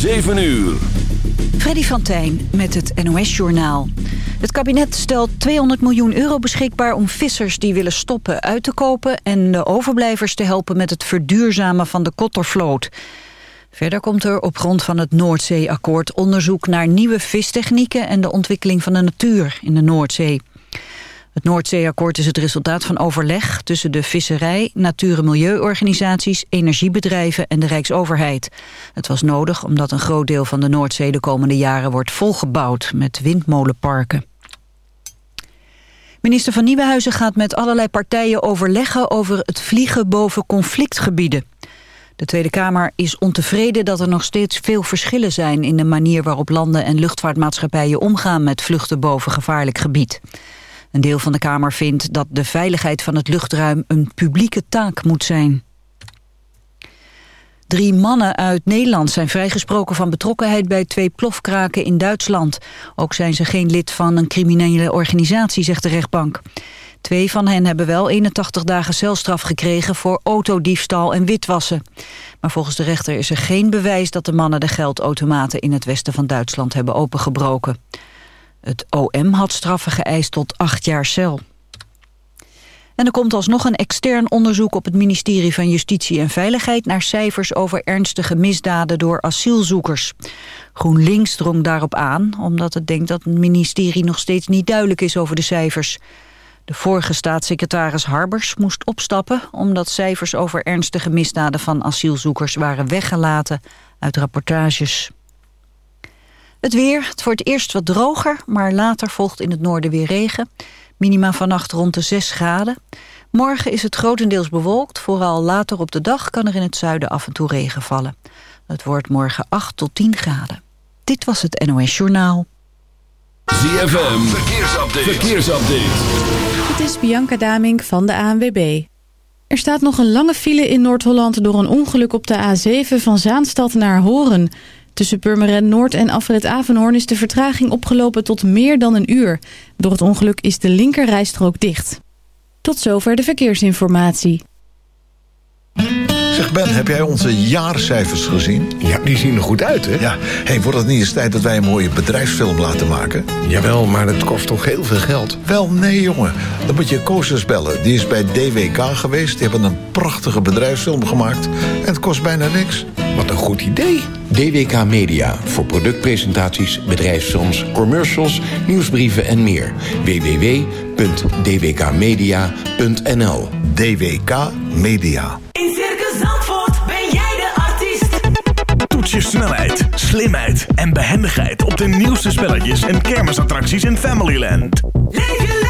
7 uur. Freddy van Tijn met het NOS-journaal. Het kabinet stelt 200 miljoen euro beschikbaar om vissers die willen stoppen uit te kopen... en de overblijvers te helpen met het verduurzamen van de kottervloot. Verder komt er op grond van het Noordzeeakkoord onderzoek naar nieuwe vistechnieken... en de ontwikkeling van de natuur in de Noordzee. Het Noordzeeakkoord is het resultaat van overleg tussen de visserij, natuur- en milieuorganisaties, energiebedrijven en de Rijksoverheid. Het was nodig omdat een groot deel van de Noordzee de komende jaren wordt volgebouwd met windmolenparken. Minister van Nieuwenhuizen gaat met allerlei partijen overleggen over het vliegen boven conflictgebieden. De Tweede Kamer is ontevreden dat er nog steeds veel verschillen zijn in de manier waarop landen en luchtvaartmaatschappijen omgaan met vluchten boven gevaarlijk gebied. Een deel van de Kamer vindt dat de veiligheid van het luchtruim een publieke taak moet zijn. Drie mannen uit Nederland zijn vrijgesproken van betrokkenheid bij twee plofkraken in Duitsland. Ook zijn ze geen lid van een criminele organisatie, zegt de rechtbank. Twee van hen hebben wel 81 dagen celstraf gekregen voor autodiefstal en witwassen. Maar volgens de rechter is er geen bewijs dat de mannen de geldautomaten in het westen van Duitsland hebben opengebroken. Het OM had straffen geëist tot acht jaar cel. En er komt alsnog een extern onderzoek op het ministerie van Justitie en Veiligheid naar cijfers over ernstige misdaden door asielzoekers. GroenLinks drong daarop aan, omdat het denkt dat het ministerie nog steeds niet duidelijk is over de cijfers. De vorige staatssecretaris Harbers moest opstappen omdat cijfers over ernstige misdaden van asielzoekers waren weggelaten uit rapportages. Het weer, het wordt eerst wat droger, maar later volgt in het noorden weer regen. Minima vannacht rond de 6 graden. Morgen is het grotendeels bewolkt, vooral later op de dag kan er in het zuiden af en toe regen vallen. Het wordt morgen 8 tot 10 graden. Dit was het NOS Journaal. ZFM, verkeersupdate. verkeersupdate. Het is Bianca Damink van de ANWB. Er staat nog een lange file in Noord-Holland door een ongeluk op de A7 van Zaanstad naar Horen... Tussen Purmerend Noord en Afrit Avenhoorn is de vertraging opgelopen tot meer dan een uur. Door het ongeluk is de linkerrijstrook dicht. Tot zover de verkeersinformatie. Zeg Ben, heb jij onze jaarcijfers gezien? Ja, die zien er goed uit, hè? Ja, hey, wordt het niet eens tijd dat wij een mooie bedrijfsfilm laten maken? Jawel, maar het kost toch heel veel geld? Wel, nee jongen. Dan moet je Koosjes bellen. Die is bij DWK geweest. Die hebben een prachtige bedrijfsfilm gemaakt. En het kost bijna niks. Wat een goed idee. DWK Media voor productpresentaties, bedrijfsfilms, commercials, nieuwsbrieven en meer. www.dwkmedia.nl DWK Media. In Circus Zandvoort ben jij de artiest. Toets je snelheid, slimheid en behendigheid op de nieuwste spelletjes en kermisattracties in Familyland. Leef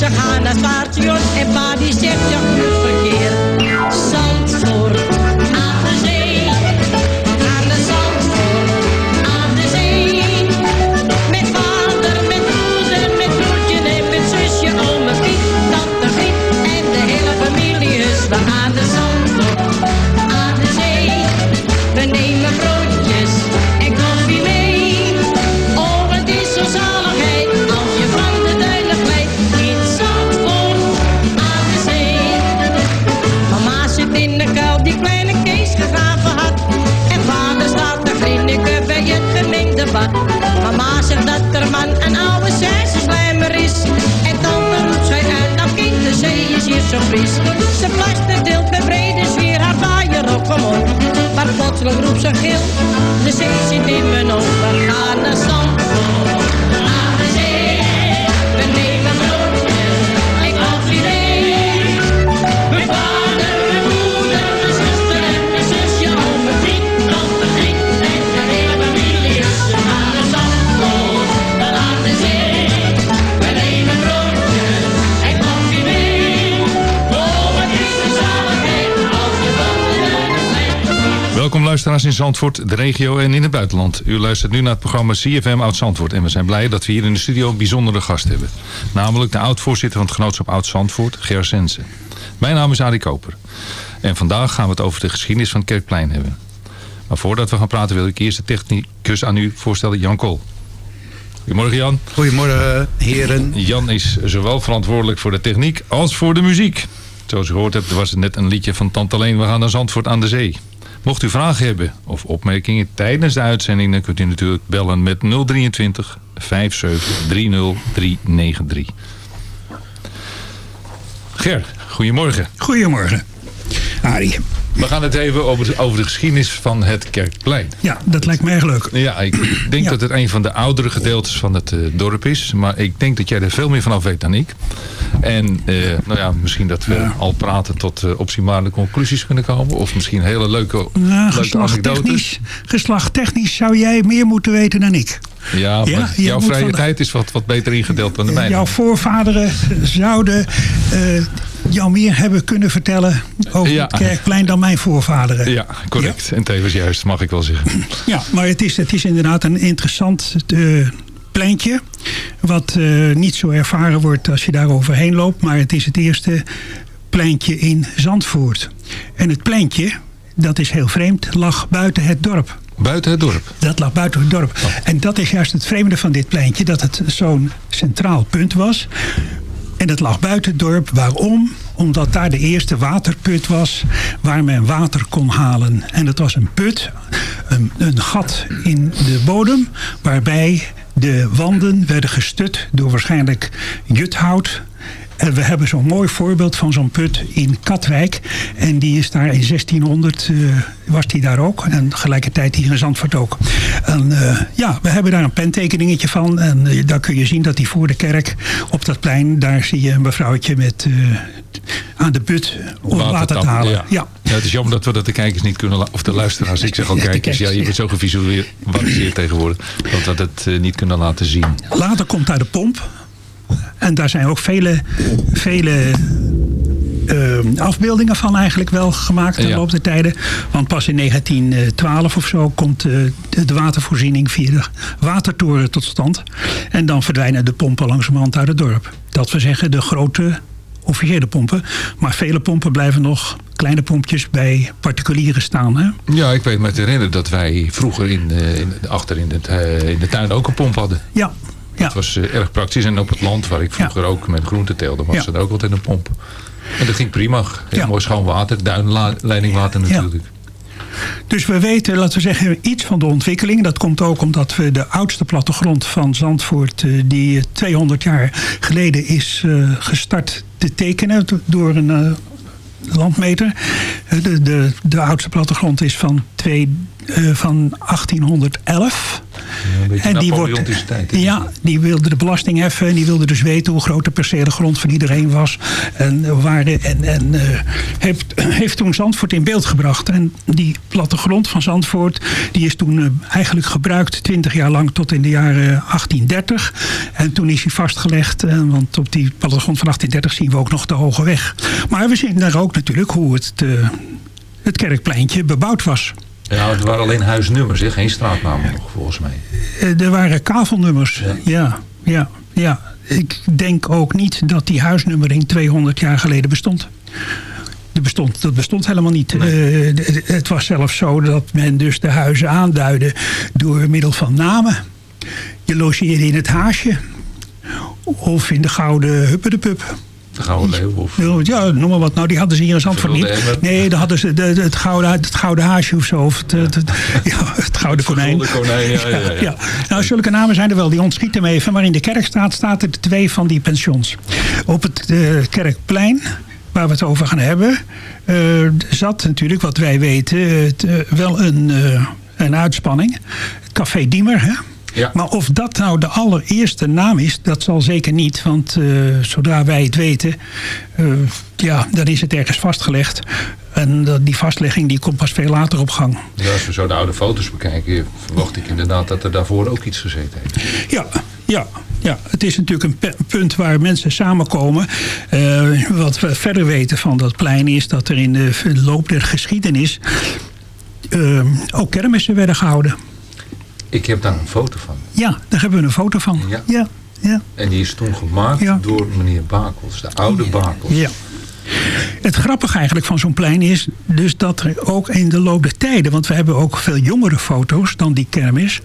Ze gaan naar het station en pa die zegt ja, omhoog. Maar plotseling roept ze gil, de zee zit in mijn ogen. Gaan naar zand. Luisteraars in Zandvoort, de regio en in het buitenland. U luistert nu naar het programma CFM Oud Zandvoort. En we zijn blij dat we hier in de studio een bijzondere gast hebben. Namelijk de oud-voorzitter van het genootschap Oud Zandvoort, Ger Sensen. Mijn naam is Arie Koper. En vandaag gaan we het over de geschiedenis van het Kerkplein hebben. Maar voordat we gaan praten wil ik eerst de technicus aan u voorstellen, Jan Kool. Goedemorgen Jan. Goedemorgen heren. Jan is zowel verantwoordelijk voor de techniek als voor de muziek. Zoals u gehoord hebt was het net een liedje van Tante Leen. We gaan naar Zandvoort aan de zee. Mocht u vragen hebben of opmerkingen tijdens de uitzending... dan kunt u natuurlijk bellen met 023 57 30 393. Ger, goedemorgen. Goedemorgen, Arie. We gaan het even over de, over de geschiedenis van het Kerkplein. Ja, dat lijkt me erg leuk. Ja, ik denk dat het een van de oudere gedeeltes van het eh, dorp is. Maar ik denk dat jij er veel meer vanaf weet dan ik. En eh, nou ja, misschien dat we al praten tot uh, optimale conclusies kunnen komen. Of misschien hele leuke, Nou, leuke anekdotes. geslachttechnisch zou jij meer moeten weten dan ik. Ja, maar Ja, jouw vrije tijd is wat, wat beter ingedeeld dan de mijne. Jouw voorvaderen zouden eh, jou meer hebben kunnen vertellen over Ja. het kerkplein dan mijn voorvaderen. Ja, correct. En tevens juist, mag ik wel zeggen. Ja, maar het is, het is inderdaad een interessant eh, pleintje. Wat eh, niet zo ervaren wordt als je daar overheen loopt. Maar het is het eerste pleintje in Zandvoort. En het pleintje, dat is heel vreemd, lag buiten het dorp. Buiten het dorp? Dat lag buiten het dorp. En dat is juist het vreemde van dit pleintje. Dat het zo'n centraal punt was. En dat lag buiten het dorp. Waarom? Omdat daar de eerste waterput was waar men water kon halen. En dat was een put, een, een gat in de bodem, waarbij de wanden werden gestut door waarschijnlijk juthout. En we hebben zo'n mooi voorbeeld van zo'n put in Katwijk. En die is daar in 1600, eh, was die daar ook. En tegelijkertijd hier in Zandvoort ook. En eh, ja, we hebben daar een pentekeningetje van. En eh, daar kun je zien dat die voor de kerk op dat plein... daar zie je een mevrouwtje met eh, aan de put om water, te halen. Ja. Ja. Ja, het is jammer dat we dat de kijkers niet kunnen... Of de luisteraars, ik zeg al kijkers. Ja, je bent zo gevisualiseerd tegenwoordig. Dat we dat eh, niet kunnen laten zien. Later komt daar de pomp. En daar zijn ook vele, vele eh, afbeeldingen van eigenlijk wel gemaakt in de Ja. loop der tijden. Want pas in 1912 of zo komt eh, de, de watervoorziening via de watertoren tot stand. En dan verdwijnen de pompen langzamerhand uit het dorp. Dat we zeggen de grote officiële pompen. Maar vele pompen blijven nog kleine pompjes bij particulieren staan. Hè? Ja, ik weet me te herinneren dat wij vroeger in, eh, in, achter in, het, eh, in de tuin ook een pomp hadden. Ja. Dat was eh, erg praktisch. En op het land waar ik vroeger ook met groenten teelde, was er ook altijd een pomp. En dat ging prima. Heel mooi schoon water, duinleidingwater natuurlijk. Dus we weten, laten we zeggen, iets van de ontwikkeling. Dat komt ook omdat we de oudste plattegrond van Zandvoort... eh, die eh, 200 jaar geleden is eh, gestart te tekenen do- door een eh, landmeter. Eh, De, de, de oudste plattegrond is van, twee, eh, van 1811. Een beetje En die wordt, ja, die wilde de belasting heffen. En die wilde dus weten hoe groot de percelen grond van iedereen was. En, waar de, en, en eh, heeft, heeft toen Zandvoort in beeld gebracht. En die plattegrond van Zandvoort... die is toen eh, eigenlijk gebruikt 20 jaar lang tot in de jaren 1830. En toen is hij vastgelegd. eh, want op die plattegrond van 1830 zien we ook nog de Hoge Weg. Maar we zien daar ook natuurlijk hoe het, het kerkpleintje bebouwd was. Ja, het waren alleen huisnummers, hè? geen straatnamen nog, volgens mij. Eh, Er waren kavelnummers. Ja. ja, ja, Ik denk ook niet dat die huisnummering 200 jaar geleden bestond. Dat bestond, dat bestond helemaal niet. Eh, d- het was zelfs zo dat men dus de huizen aanduidde door middel van namen. Je logeerde in het Haasje of in de Gouden Huppedepup. De Gouden Leeuw of... Ja, noem maar wat. Nou, die hadden ze hier in Zandvoort niet. Nee, dan hadden ze de, het, gouden, het gouden haasje of zo. Of het, het, het- ja, het gouden konijn. Konijn, ja, ja, ja. Nou, zulke namen zijn er wel. Die ontschieten me even. Maar in de Kerkstraat staat er twee van die pensions. Op het eh, Kerkplein, waar we het over gaan hebben... eh, zat natuurlijk, wat wij weten, eh, wel een, eh, een uitspanning. Café Diemer, hè? Ja. Maar of dat nou de allereerste naam is, dat zal zeker niet. Want eh, zodra wij het weten, eh, ja, dan is het ergens vastgelegd. En dat- die vastlegging die komt pas veel later op gang. Ja, als we zo de oude foto's bekijken, verwacht ik inderdaad dat er daarvoor ook iets gezeten heeft. Ja, ja. Ja, het is natuurlijk een punt waar mensen samenkomen. Eh, wat we verder weten van dat plein is dat er in de loop der geschiedenis ook kermissen werden gehouden. Ik heb daar een foto van. Ja, daar hebben we een foto van. Ja. ja, ja. En die is toen gemaakt Ja. door meneer Bakels, de oude Bakels. Ja. Het grappige eigenlijk van zo'n plein is dus dat er ook in de loop der tijden, want we hebben ook veel jongere foto's dan die kermis,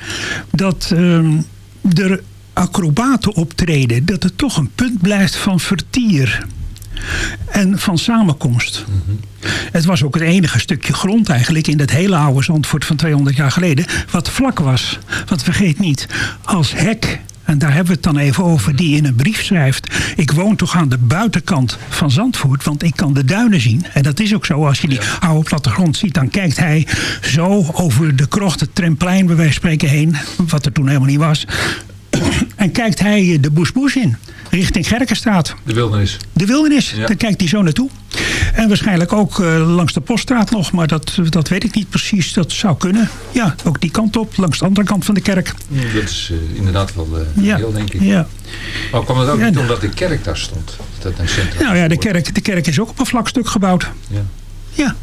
dat ehm, er acrobaten optreden, dat het toch een punt blijft van vertier en van samenkomst. Het was ook het enige stukje grond eigenlijk in dat hele oude Zandvoort van 200 jaar geleden wat vlak was. Want vergeet niet, als hek en daar hebben we het dan even over, die in een brief schrijft. Ik woon toch aan de buitenkant van Zandvoort, want ik kan de duinen zien. En dat is ook zo, als je die oude plattegrond ziet, dan kijkt hij zo over de krocht, het tremplein bij wijze van spreken heen, wat er toen helemaal niet was. En kijkt hij de Boesboes in, richting Gerkenstraat. De wildernis. De wildernis, Ja. daar kijkt hij zo naartoe. En waarschijnlijk ook eh, langs de poststraat nog, maar dat, dat weet ik niet precies. Dat zou kunnen. Ja, ook die kant op, langs de andere kant van de kerk. Dat is eh, inderdaad wel eh Ja. heel, denk ik. Ja. Maar kwam het ook Ja, niet omdat de kerk daar stond? Dat een centrum Nou ja, de kerk, de kerk is ook op een vlak stuk gebouwd. Ja. Ja,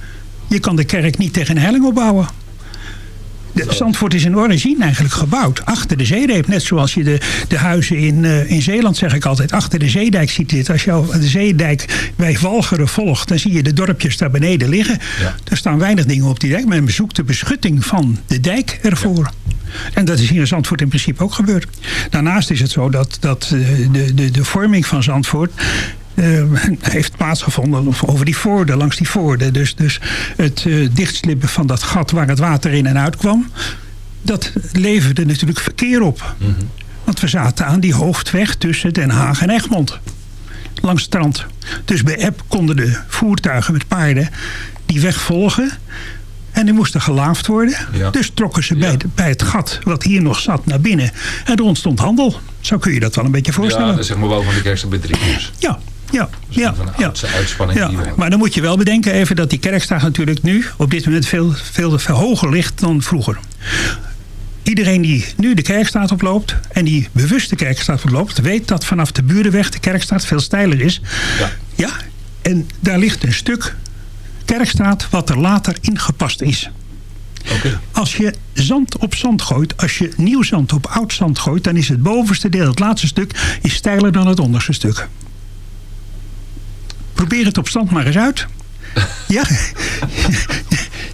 je kan de kerk niet tegen een helling opbouwen. De Zandvoort is in origine eigenlijk gebouwd achter de zeedijk. Net zoals je de, de huizen in, eh, in Zeeland, zeg ik altijd, achter de zeedijk ziet dit. Als je de zeedijk bij Walcheren volgt, dan zie je de dorpjes daar beneden liggen. Ja. Er staan weinig dingen op die dijk. Men bezoekt de beschutting van de dijk ervoor. En dat is hier in Zandvoort in principe ook gebeurd. Daarnaast is het zo dat, dat eh, de, de, de vorming van Zandvoort eh, heeft plaatsgevonden over die voorden, langs die voorden. Dus, dus het eh, dichtslippen van dat gat waar het water in en uit kwam, dat leverde natuurlijk verkeer op. Want we zaten aan die hoofdweg tussen Den Haag en Egmond. Langs het strand. Dus bij Eb konden de voertuigen met paarden die weg volgen. En die moesten gelaafd worden. Ja. Dus trokken ze bij, de- bij het gat wat hier nog zat naar binnen. En er ontstond handel. Zo kun je dat wel een beetje Ja, voorstellen. dat is zeg maar boven de kerk staat bij drie uur. Ja, ja, ja. Van ja. oudste uitspanning Ja, die we hebben. maar dan moet je wel bedenken even dat die kerkstraat natuurlijk nu op dit moment veel, veel, veel hoger ligt dan vroeger. Iedereen die nu de kerkstraat oploopt en die bewust de kerkstraat oploopt, weet dat vanaf de Burenweg de kerkstraat veel steiler is. Ja. Ja, en daar ligt een stuk kerkstraat wat er later ingepast is. Oké. Als je zand op zand gooit, als je nieuw zand op oud zand gooit, dan is het bovenste deel, het laatste stuk, is steiler dan het onderste stuk. Probeer het op stand maar eens uit. Ja,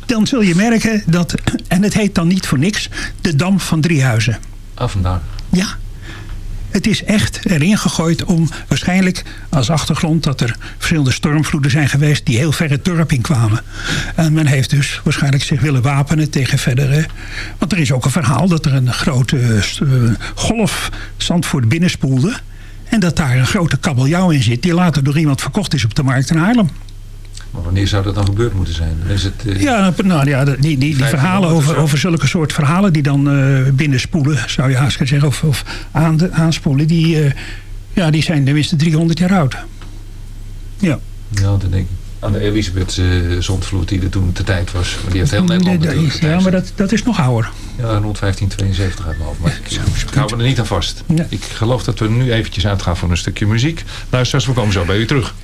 dan zul je merken dat, en het heet dan niet voor niks, de Dam van Driehuizen. Ah, vandaar. Ja, het is echt erin gegooid om waarschijnlijk als achtergrond dat er verschillende stormvloeden zijn geweest die heel ver het dorp in kwamen. En men heeft dus waarschijnlijk zich willen wapenen tegen verdere. Want er is ook een verhaal dat er een grote eh, golf Zandvoort binnenspoelde. En dat daar een grote kabeljauw in zit die later door iemand verkocht is op de markt in Haarlem. Maar wanneer zou dat dan gebeurd moeten zijn? Is het, eh, Ja, nou ja, die, die, verhalen over, over zulke soort verhalen die dan eh, binnenspoelen, zou je haast kunnen zeggen, of, of aan de, aanspoelen, die, eh, ja, die zijn tenminste 300 jaar oud. Ja. Ja, dan denk ik aan de Elisabeth eh zondvloed die er toen de tijd was. Maar die heeft heel Nederland Ja, natuurlijk ja, maar dat, dat is nog ouder. Ja, rond 1572 uit mijn hoofd. Maar ik, ik hou me er niet aan vast. Ja. Ik geloof dat we nu eventjes uitgaan voor een stukje muziek. Luisteraars, we komen zo bij u terug.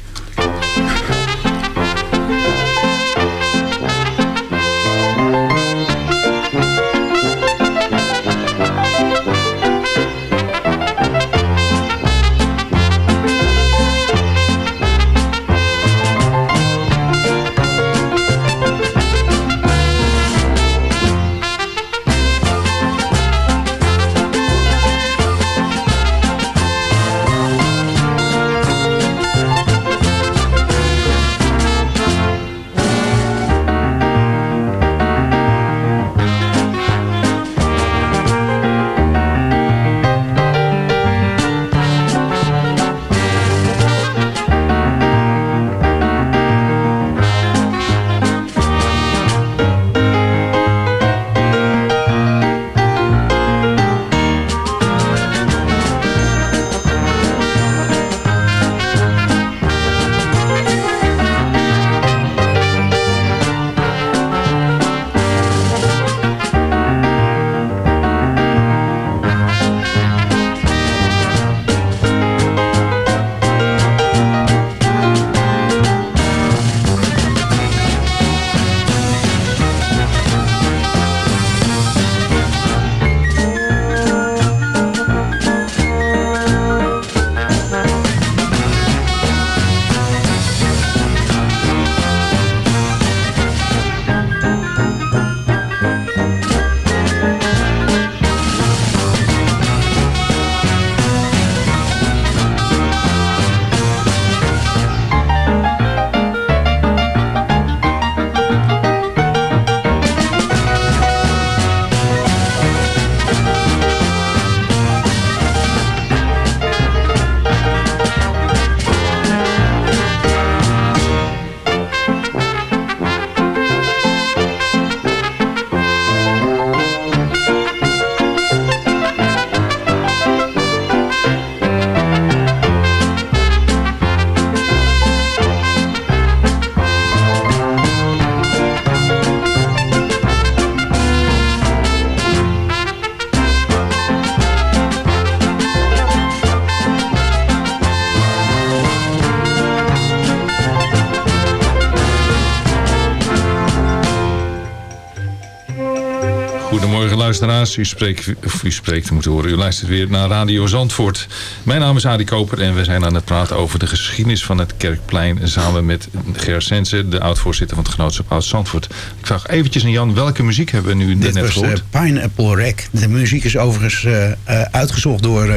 Luisteraars, u spreekt, of u spreekt, moet horen, u luistert weer naar Radio Zandvoort. Mijn naam is Adi Koper en we zijn aan het praten over de geschiedenis van het Kerkplein. Samen met Ger Sense, de oud-voorzitter van het genootschap Oud-Zandvoort. Ik vraag eventjes aan Jan, welke muziek hebben we nu Dit net was gehoord? eh, Pineapple Rack. De muziek is overigens eh, eh, uitgezocht door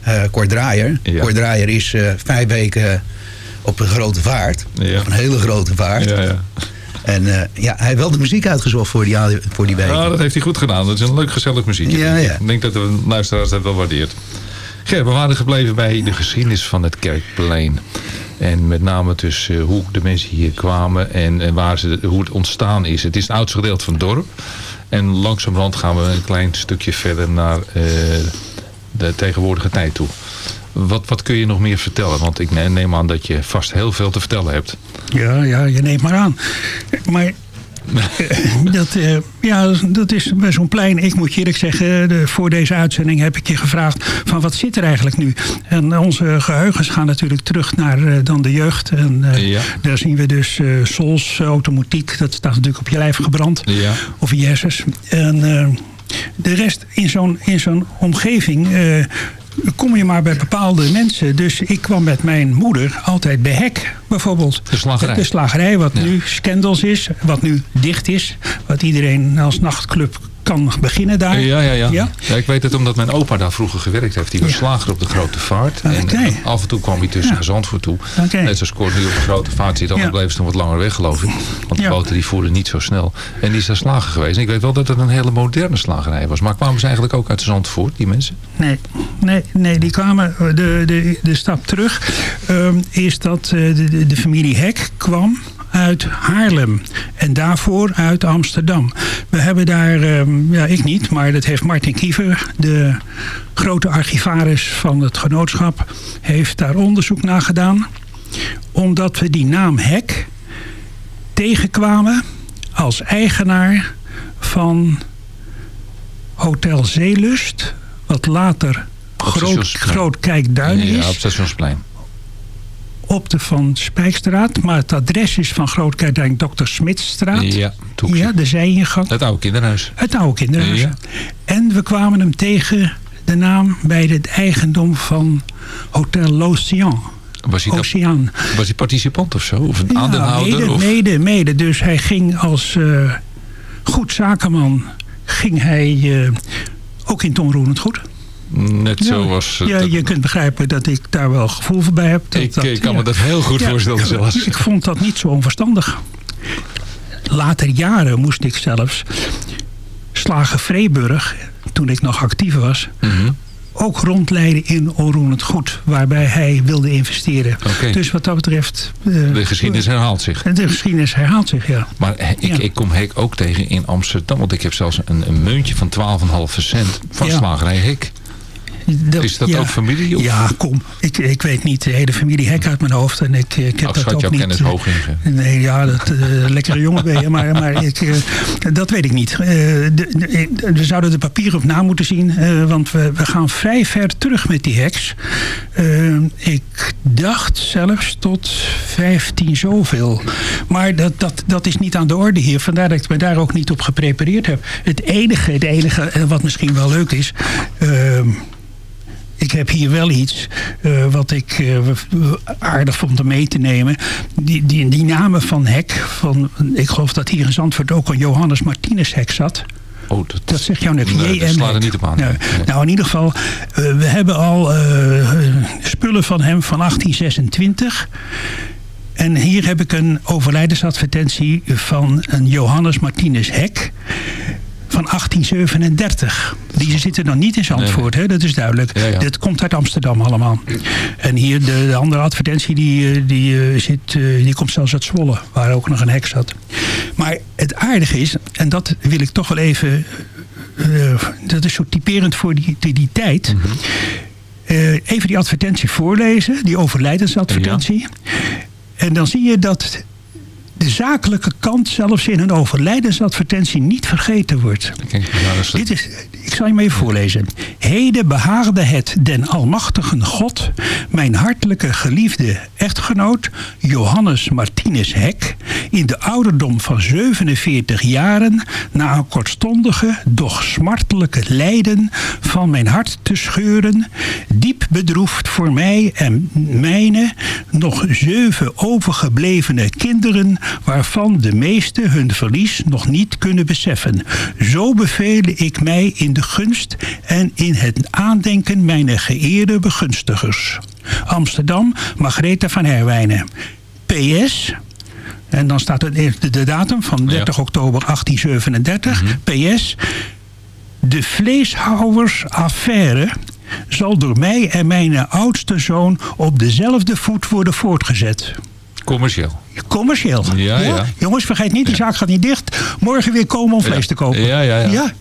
eh, Cor Draaier. Ja. Cor Draaier is vijf weken op een grote vaart. Ja. Op een hele grote vaart. Ja, ja. En eh, ja, hij heeft wel de muziek uitgezocht voor die, voor die week. Nou, dat heeft hij goed gedaan. Dat is een leuk gezellig muziekje. Ja, ja. Ik denk dat de luisteraars dat wel waardeert. Ger, we waren gebleven bij de geschiedenis van het Kerkplein. En met name dus eh, hoe de mensen hier kwamen en, en waar ze, hoe het ontstaan is. Het is het oudste gedeelte van het dorp. En langzamerhand gaan we een klein stukje verder naar eh, de tegenwoordige tijd toe. Wat, wat kun je nog meer vertellen? Want ik ne- neem aan dat je vast heel veel te vertellen hebt. Ja, ja, je neemt maar aan. Maar eh, dat, eh, ja, dat is bij zo'n plein. Ik moet je eerlijk zeggen, de, voor deze uitzending heb ik je gevraagd van wat zit er eigenlijk nu? En onze geheugens gaan natuurlijk terug naar eh, dan de jeugd. En eh, Ja. daar zien we dus eh sols, automotiek, dat staat natuurlijk op je lijf gebrand. Ja. Of in je hersens. En eh, de rest in zo'n in zo'n omgeving... kom je maar bij bepaalde mensen. Dus ik kwam met mijn moeder altijd bij Hek, bijvoorbeeld. De slagerij. De slagerij, wat Ja. nu Scandals is, wat nu dicht is. Wat iedereen als nachtclub kan beginnen daar. Ja, ja, ja. Ja? ja, ik weet het omdat mijn opa daar vroeger gewerkt heeft. Die was Ja. slager op de Grote Vaart. En af en toe kwam hij tussen Ja. Zandvoort toe. Oké. Net zoals Cor nu op de Grote Vaart zit. Dan bleef ze nog wat langer weg, geloof ik. Want de boten die voeren niet zo snel. En die is daar slager geweest. En ik weet wel dat het een hele moderne slagerij was. Maar kwamen ze eigenlijk ook uit Zandvoort, die mensen? Nee, nee, nee, die kwamen. De, de, de stap terug ehm, is dat eh, de, de, de familie Hek kwam uit Haarlem. En daarvoor uit Amsterdam. We hebben daar, ehm, ja ik niet, maar dat heeft Martin Kiever, de grote archivaris van het genootschap, heeft daar onderzoek naar gedaan. Omdat we die naam Hek tegenkwamen als eigenaar van Hotel Zeelust, wat later Groot, groot Kijkduin ja, is, op Stationsplein. Op de Van Spijkstraat. Maar het adres is van Groot Kijkduin Dr. Smitsstraat. Ja, Toekje. Ja, de zijingang. Het oude kinderhuis. Het oude kinderhuis. Ja. En we kwamen hem tegen de naam bij het eigendom van Hotel L'Océan. Was hij, dat- Oceaan. was hij participant of zo? Of een Ja, aandeelhouder? mede, of? mede, mede. Dus hij ging als eh, goed zakenman... ging hij eh, ook in het onroerend goed. Net Ja, het- ja, je kunt begrijpen dat ik daar wel gevoel voor bij heb. Dat Ik, dat, eh, kan me dat heel goed Ja, voorstellen zelfs. Ik vond dat niet zo onverstandig. Later jaren moest ik zelfs Slagen Vreeburg, toen ik nog actief was... Mhm. ook rondleiden in onroerend goed, waarbij hij wilde investeren. Dus wat dat betreft... eh, De geschiedenis herhaalt zich. De geschiedenis herhaalt zich, ja. Maar he- ik, Ja. ik kom Hek ook tegen in Amsterdam. Want ik heb zelfs een, een muntje van 12,5 cent van Ja. slagerij Hek. Dat- Is dat ja. ook familie? Of? Ja, kom. Ik, ik weet niet de hele familie Hek uit mijn hoofd. En ik, ik heb Ach, dat ook jouw niet... kennis hoog in. Nee, ja, dat, eh, lekkere jongen ben je. Maar, maar ik, eh, dat weet ik niet. Eh, de, de- we zouden de papieren op na moeten zien. want we, we gaan vrij ver terug met die heks. Ik dacht zelfs tot 15 zoveel. Maar dat, dat, dat is niet aan de orde hier. Vandaar dat ik me daar ook niet op geprepareerd heb. Het enige, het enige wat misschien wel leuk is... ehm, ik heb hier wel iets eh, wat ik eh, aardig vond om mee te nemen. Die, die, die namen van hek. Van, ik geloof dat hier in Zandvoort ook een Johannes Martinez hek zat. Oh, dat, Dat zegt jou niks. Nee, dat slaat er niet op aan. Nee. Nee. Nou, in ieder geval, eh, we hebben al spullen van hem van 1826. En hier heb ik een overlijdensadvertentie van een Johannes Martinez Hek van 1837. Die zitten dan niet in Zandvoort, hè? dat is duidelijk. Ja, ja. Dat komt uit Amsterdam allemaal. En hier, de, de andere advertentie, die, eh, die, eh, zit, eh, die komt zelfs uit Zwolle, waar ook nog een hek zat. Maar het aardige is, en dat wil ik toch wel even... dat is zo typerend voor die, die, die tijd... Eh, even die advertentie voorlezen, die overlijdensadvertentie. En dan zie je dat de zakelijke kant zelfs in een overlijdensadvertentie niet vergeten wordt. Dit is, ik zal je hem even voorlezen. Heden behaagde het den almachtigen God, mijn hartelijke geliefde echtgenoot Johannes Martinus Hek, in de ouderdom van 47 jaren, na een kortstondige, doch smartelijke lijden van mijn hart te scheuren, diep bedroefd voor mij en mijne nog zeven overgeblevene kinderen, waarvan de meeste hun verlies nog niet kunnen beseffen. Zo beveel ik mij in de gunst en in het aandenken mijn geëerde begunstigers. Amsterdam, Margaretha van Herwijnen. PS, en dan staat er de, de datum van 30 oktober 1837. PS, de vleeshouwersaffaire zal door mij en mijn oudste zoon op dezelfde voet worden voortgezet. Commercieel. Commercieel. Ja, ja. Jongens, vergeet niet, die zaak gaat niet dicht. Morgen weer komen om vlees te kopen. Ja, ja, ja.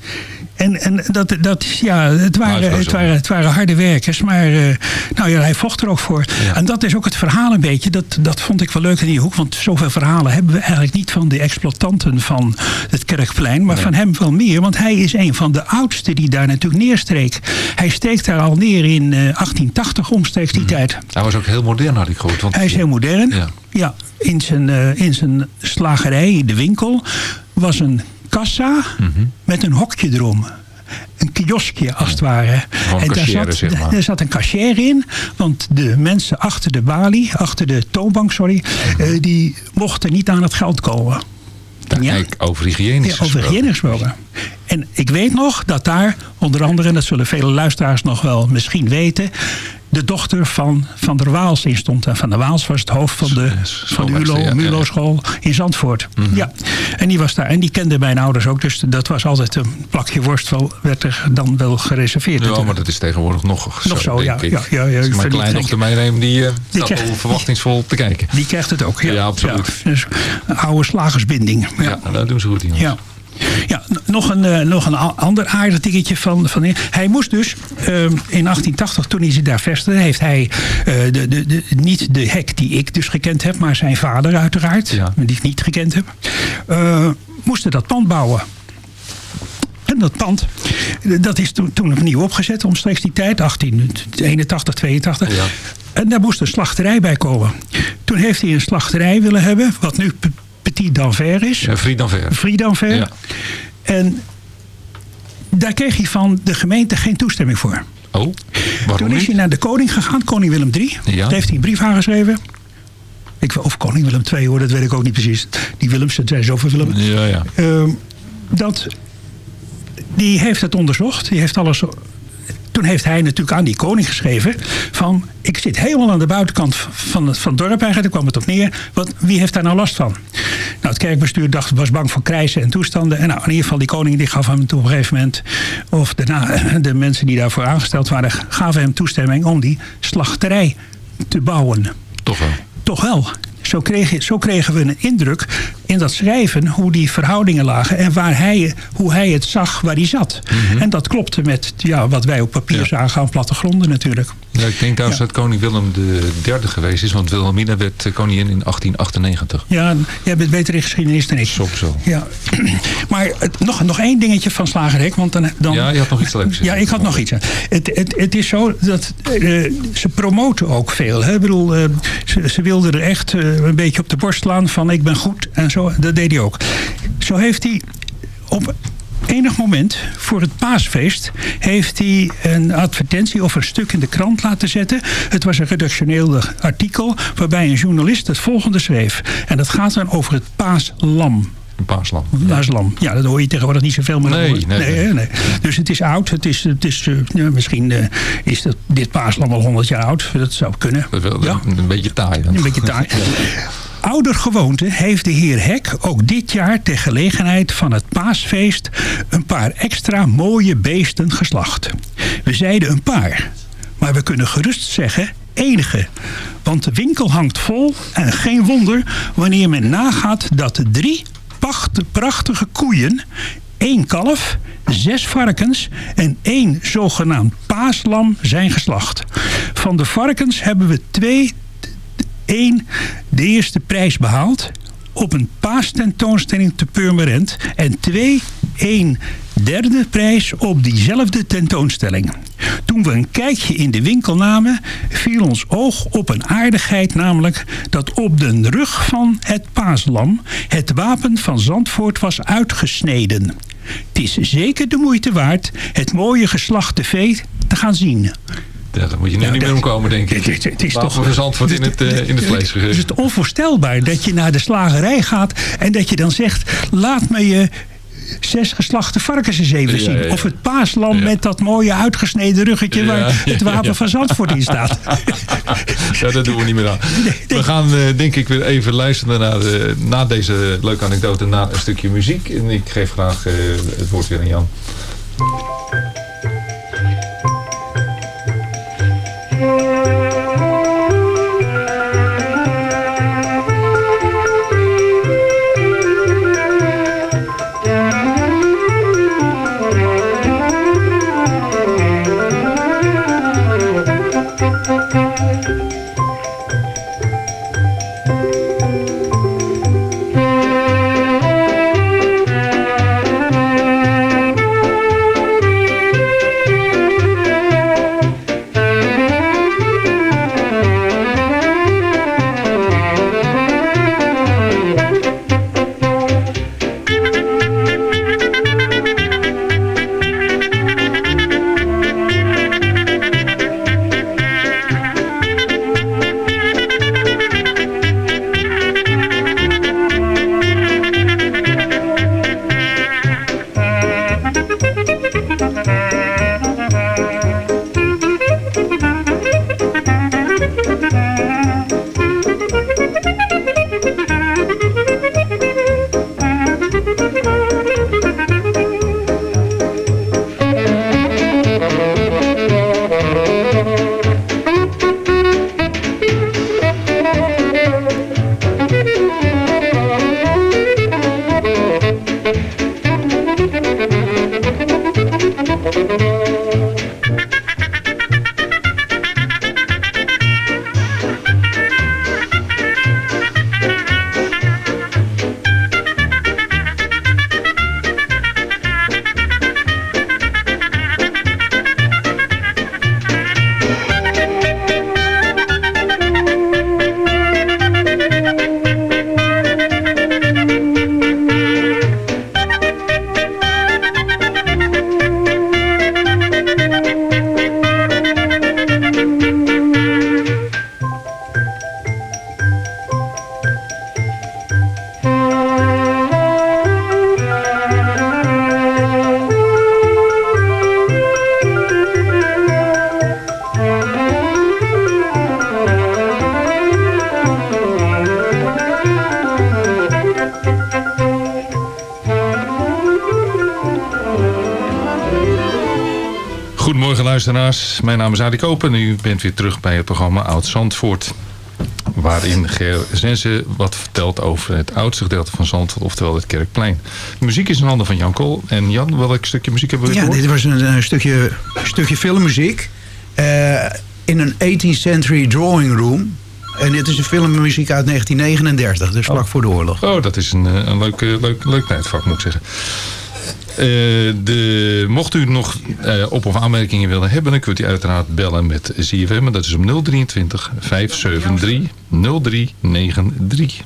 En, en dat, dat, ja, het, waren, het, waren, het waren harde werkers, maar eh, nou ja, hij vocht er ook voor. En dat is ook het verhaal een beetje, dat, dat vond ik wel leuk in die hoek, want zoveel verhalen hebben we eigenlijk niet van de exploitanten van het Kerkplein, maar van hem wel meer, want hij is een van de oudsten die daar natuurlijk neerstreek. Hij steekt daar al neer in eh, 1880, omstreeks die tijd. Hij was ook heel modern, had ik gehoord. Want, Hij is heel modern. Ja. Ja, in zijn, eh, in zijn slagerij, de winkel, was een kassa met een hokje erom. Een kioskje als het ware. En daar zat, zeg maar. zat een cashier in. Want de mensen achter de balie, achter de toonbank, sorry, eh, die mochten niet aan het geld komen. Ja. Kijk, over hygiënisch Ja, over hygiëne gesproken. En ik weet nog dat daar, onder andere, en dat zullen vele luisteraars nog wel misschien weten, de dochter van Van der Waals in stond. En Van der Waals was het hoofd van de, van ja. MULO-school in Zandvoort. Mhm. Ja, en die was daar. En die kende mijn ouders ook. Dus dat was altijd een plakje worst, wel, werd er dan wel gereserveerd. Ja, maar dat is tegenwoordig nog zo, Nog zo, ja, ja, ja, ja, Als ik mijn vind klein het nog erbij neemt, die, Die staat al verwachtingsvol te kijken. Die krijgt het ook. Ja, Ja, absoluut. Ja, dus oude slagersbinding. Ja, dat doen ze goed in. Ja. Ja, nog een, eh, nog een ander aardig dingetje van, van... Hij moest dus ehm, in 1880, toen hij zich daar vestigde... heeft hij eh, de, de, de, niet de hek die ik dus gekend heb... maar zijn vader uiteraard, die ik niet gekend heb... eh, moesten dat pand bouwen. En dat pand, dat is toen, toen opnieuw opgezet, omstreeks die tijd, 1881, 82. En daar moest een slachterij bij komen. Toen heeft hij een slachterij willen hebben, wat nu Petit d'Anvers is. Ja, Fried d'Anvers. Fried d'Anvers. Ja. En daar kreeg hij van de gemeente geen toestemming voor. Oh, waarom Toen is niet? hij naar de koning gegaan, koning Willem III. Ja. Daar heeft hij een brief aangeschreven. Ik, of koning Willem II hoor, dat weet ik ook niet precies. Die Willems, het zijn zoveel Willem. Ja, ja. Ehm, dat, die heeft het onderzocht. Die heeft alles. Toen heeft hij natuurlijk aan die koning geschreven van... ik zit helemaal aan de buitenkant van het, van het dorp eigenlijk. Daar kwam het op neer. Wat, wie heeft daar nou last van? Nou, het kerkbestuur dacht, was bang voor krijzen en toestanden. En nou, in ieder geval die koning die gaf hem toen op een gegeven moment... of daarna de mensen die daarvoor aangesteld waren... gaven hem toestemming om die slachterij te bouwen. Toch wel. Toch wel. Zo, kreeg, zo kregen we een indruk in dat schrijven hoe die verhoudingen lagen en waar hij, hoe hij het zag waar hij zat. Mhm. En dat klopte met ja, wat wij op papier zagen aan plattegronden natuurlijk. Ja, ik denk trouwens dat koning Willem derde geweest is. Want Wilhelmina werd koningin in 1898. Ja, jij bent beter in geschiedenis dan ik. Soms zo. Ja. Maar nog, nog één dingetje van Slagerhek. Want dan, dan, Ja, je had nog iets leuks. Ja, ik had nog iets. Het, het, het is zo dat eh, ze promoten ook veel. Hè? Ik bedoel, eh, ze, ze wilden er echt eh, een beetje op de borst slaan van ik ben goed en zo. Dat deed hij ook. Zo heeft hij op enig moment voor het paasfeest heeft hij een advertentie of een stuk in de krant laten zetten. Het was een redactioneel artikel waarbij een journalist het volgende schreef. En dat gaat dan over het paaslam. Een paaslam. Paaslam. Ja, dat hoor je tegenwoordig niet zoveel meer. Nee, nee, nee. nee. Dus het is oud. Het is, het is, eh, misschien eh, is dat, dit paaslam al 100 jaar oud. Dat zou kunnen. Dat wel Ja. een, een beetje taai. dan. Een beetje taai. Ouder gewoonte heeft de heer Hek ook dit jaar ter gelegenheid van het paasfeest een paar extra mooie beesten geslacht. We zeiden een paar, maar we kunnen gerust zeggen enige. Want de winkel hangt vol en geen wonder wanneer men nagaat dat de drie prachtige koeien, één kalf, zes varkens en één zogenaamd paaslam zijn geslacht. Van de varkens hebben we twee één de eerste prijs behaald. op een paastentoonstelling te Purmerend. En twee, één derde prijs op diezelfde tentoonstelling. Toen we een kijkje in de winkel namen, viel ons oog op een aardigheid, namelijk dat op de rug van het paaslam het wapen van Zandvoort was uitgesneden. Het is zeker de moeite waard het mooie geslachte vee te gaan zien. Ja, daar moet je nu niet meer omkomen, denk ik. Het, het, het is toch van Zandvoort in het, eh, in het vlees Het gegooid. is het onvoorstelbaar dat je naar de slagerij gaat en dat je dan zegt: laat me je zes geslachte varkens eens even zien. ja, ja. Of het paaslam met dat mooie uitgesneden ruggetje waar het wapen van Zandvoort in staat. Ja, dat doen we niet meer aan. We gaan eh, denk ik weer even luisteren naar, eh, na deze leuke anekdote naar een stukje muziek. En ik geef graag eh, het woord weer aan Jan. Luisteraars, mijn naam is Adi Kopen en u bent weer terug bij het programma Oud Zandvoort. Waarin Ger Zense wat vertelt over het oudste gedeelte van Zandvoort, oftewel het Kerkplein. De muziek is in handen van Jan Kool. En Jan, welk stukje muziek hebben we Ja, gehoord? dit was een, een stukje, stukje filmmuziek. eh, in een 18th century drawing room. En dit is een filmmuziek uit 1939, dus vlak voor de oorlog. Oh, dat is een, eh, een leuk, leuk, leuk tijdvak, moet ik zeggen. Eh, de, mocht u nog eh, op- of aanmerkingen willen hebben, dan kunt u uiteraard bellen met ZFM. En dat is om 023 573 0393.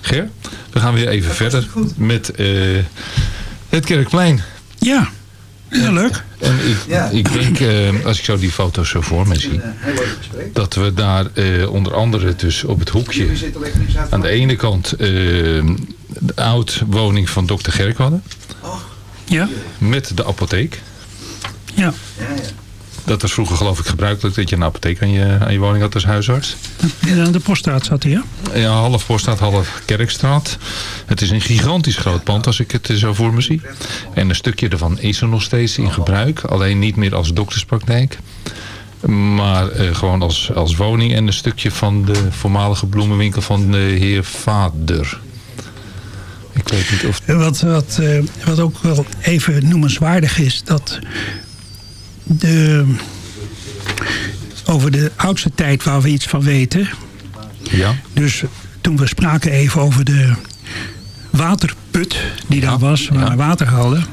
Ger, we gaan weer even verder met eh, het Kerkplein. Ja, heel leuk. En ik, ik denk, eh, als ik zo die foto's zo voor me zie, dat we daar eh, onder andere dus op het hoekje aan de ene kant de oud woning van dokter Gerk hadden. Ja. Met de apotheek. Ja. Dat was vroeger geloof ik gebruikelijk dat je een apotheek aan je, aan je woning had als huisarts. En aan de poststraat zat hij, ja? Ja, half Poststraat, half Kerkstraat. Het is een gigantisch groot pand als ik het zo voor me zie. En een stukje ervan is er nog steeds in gebruik. Alleen niet meer als dokterspraktijk. Maar eh, gewoon als, als woning en een stukje van de voormalige bloemenwinkel van de heer Vader. Ik weet niet of... Wat, wat, eh, wat ook wel even noemenswaardig is, dat de, over de oudste tijd waar we iets van weten. Ja. Dus toen we spraken even over de waterput die daar was, waar we water hadden,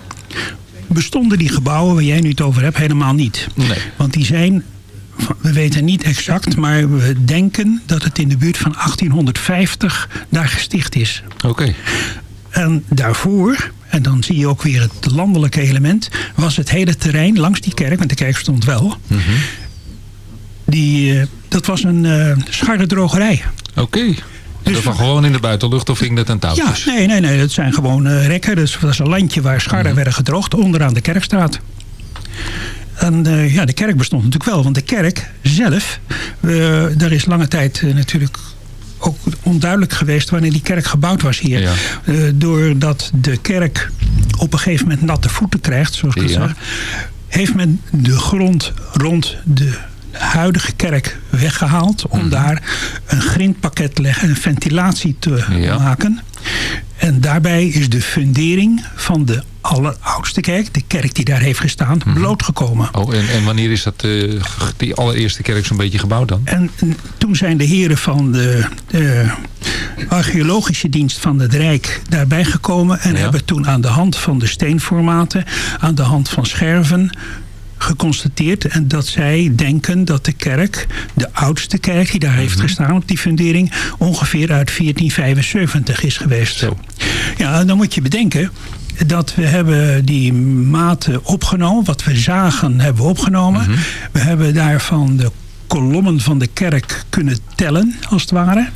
bestonden die gebouwen waar jij nu het over hebt helemaal niet. Nee. Want die zijn, we weten niet exact, maar we denken dat het in de buurt van 1850 daar gesticht is. Oké. En daarvoor, en dan zie je ook weer het landelijke element, was het hele terrein langs die kerk, want de kerk stond wel, Mhm. die, eh, dat was een eh scharrendrogerij. Oké. En dat was gewoon in de buitenlucht of ging dat aan Ja, touwtjes? nee, nee, nee, dat zijn gewoon eh, rekken. Dus dat is een landje waar scharren Mhm. werden gedroogd onderaan de kerkstraat. En ja, de kerk bestond natuurlijk wel, want de kerk zelf, daar is lange tijd natuurlijk ook onduidelijk geweest wanneer die kerk gebouwd was hier. Ja. Eh, doordat de kerk op een gegeven moment natte voeten krijgt, zoals ik Ja. zeg, heeft men de grond rond de huidige kerk weggehaald om Mhm. daar een grindpakket te leggen en ventilatie te Ja. maken. En daarbij is de fundering van de alleroudste kerk, de kerk die daar heeft gestaan, Mhm. blootgekomen. Oh, en, en wanneer is dat, eh, die allereerste kerk zo'n beetje gebouwd dan? En toen zijn de heren van de, de archeologische dienst van het Rijk daarbij gekomen. En Ja. hebben toen aan de hand van de steenformaten, aan de hand van scherven geconstateerd. En dat zij denken dat de kerk, de oudste kerk die daar heeft Mhm. gestaan op die fundering, ongeveer uit 1475 is geweest. Ja, en dan moet je bedenken dat we hebben die maten opgenomen. Wat we zagen hebben we opgenomen. Mhm. We hebben daarvan de kolommen van de kerk kunnen tellen, als het ware.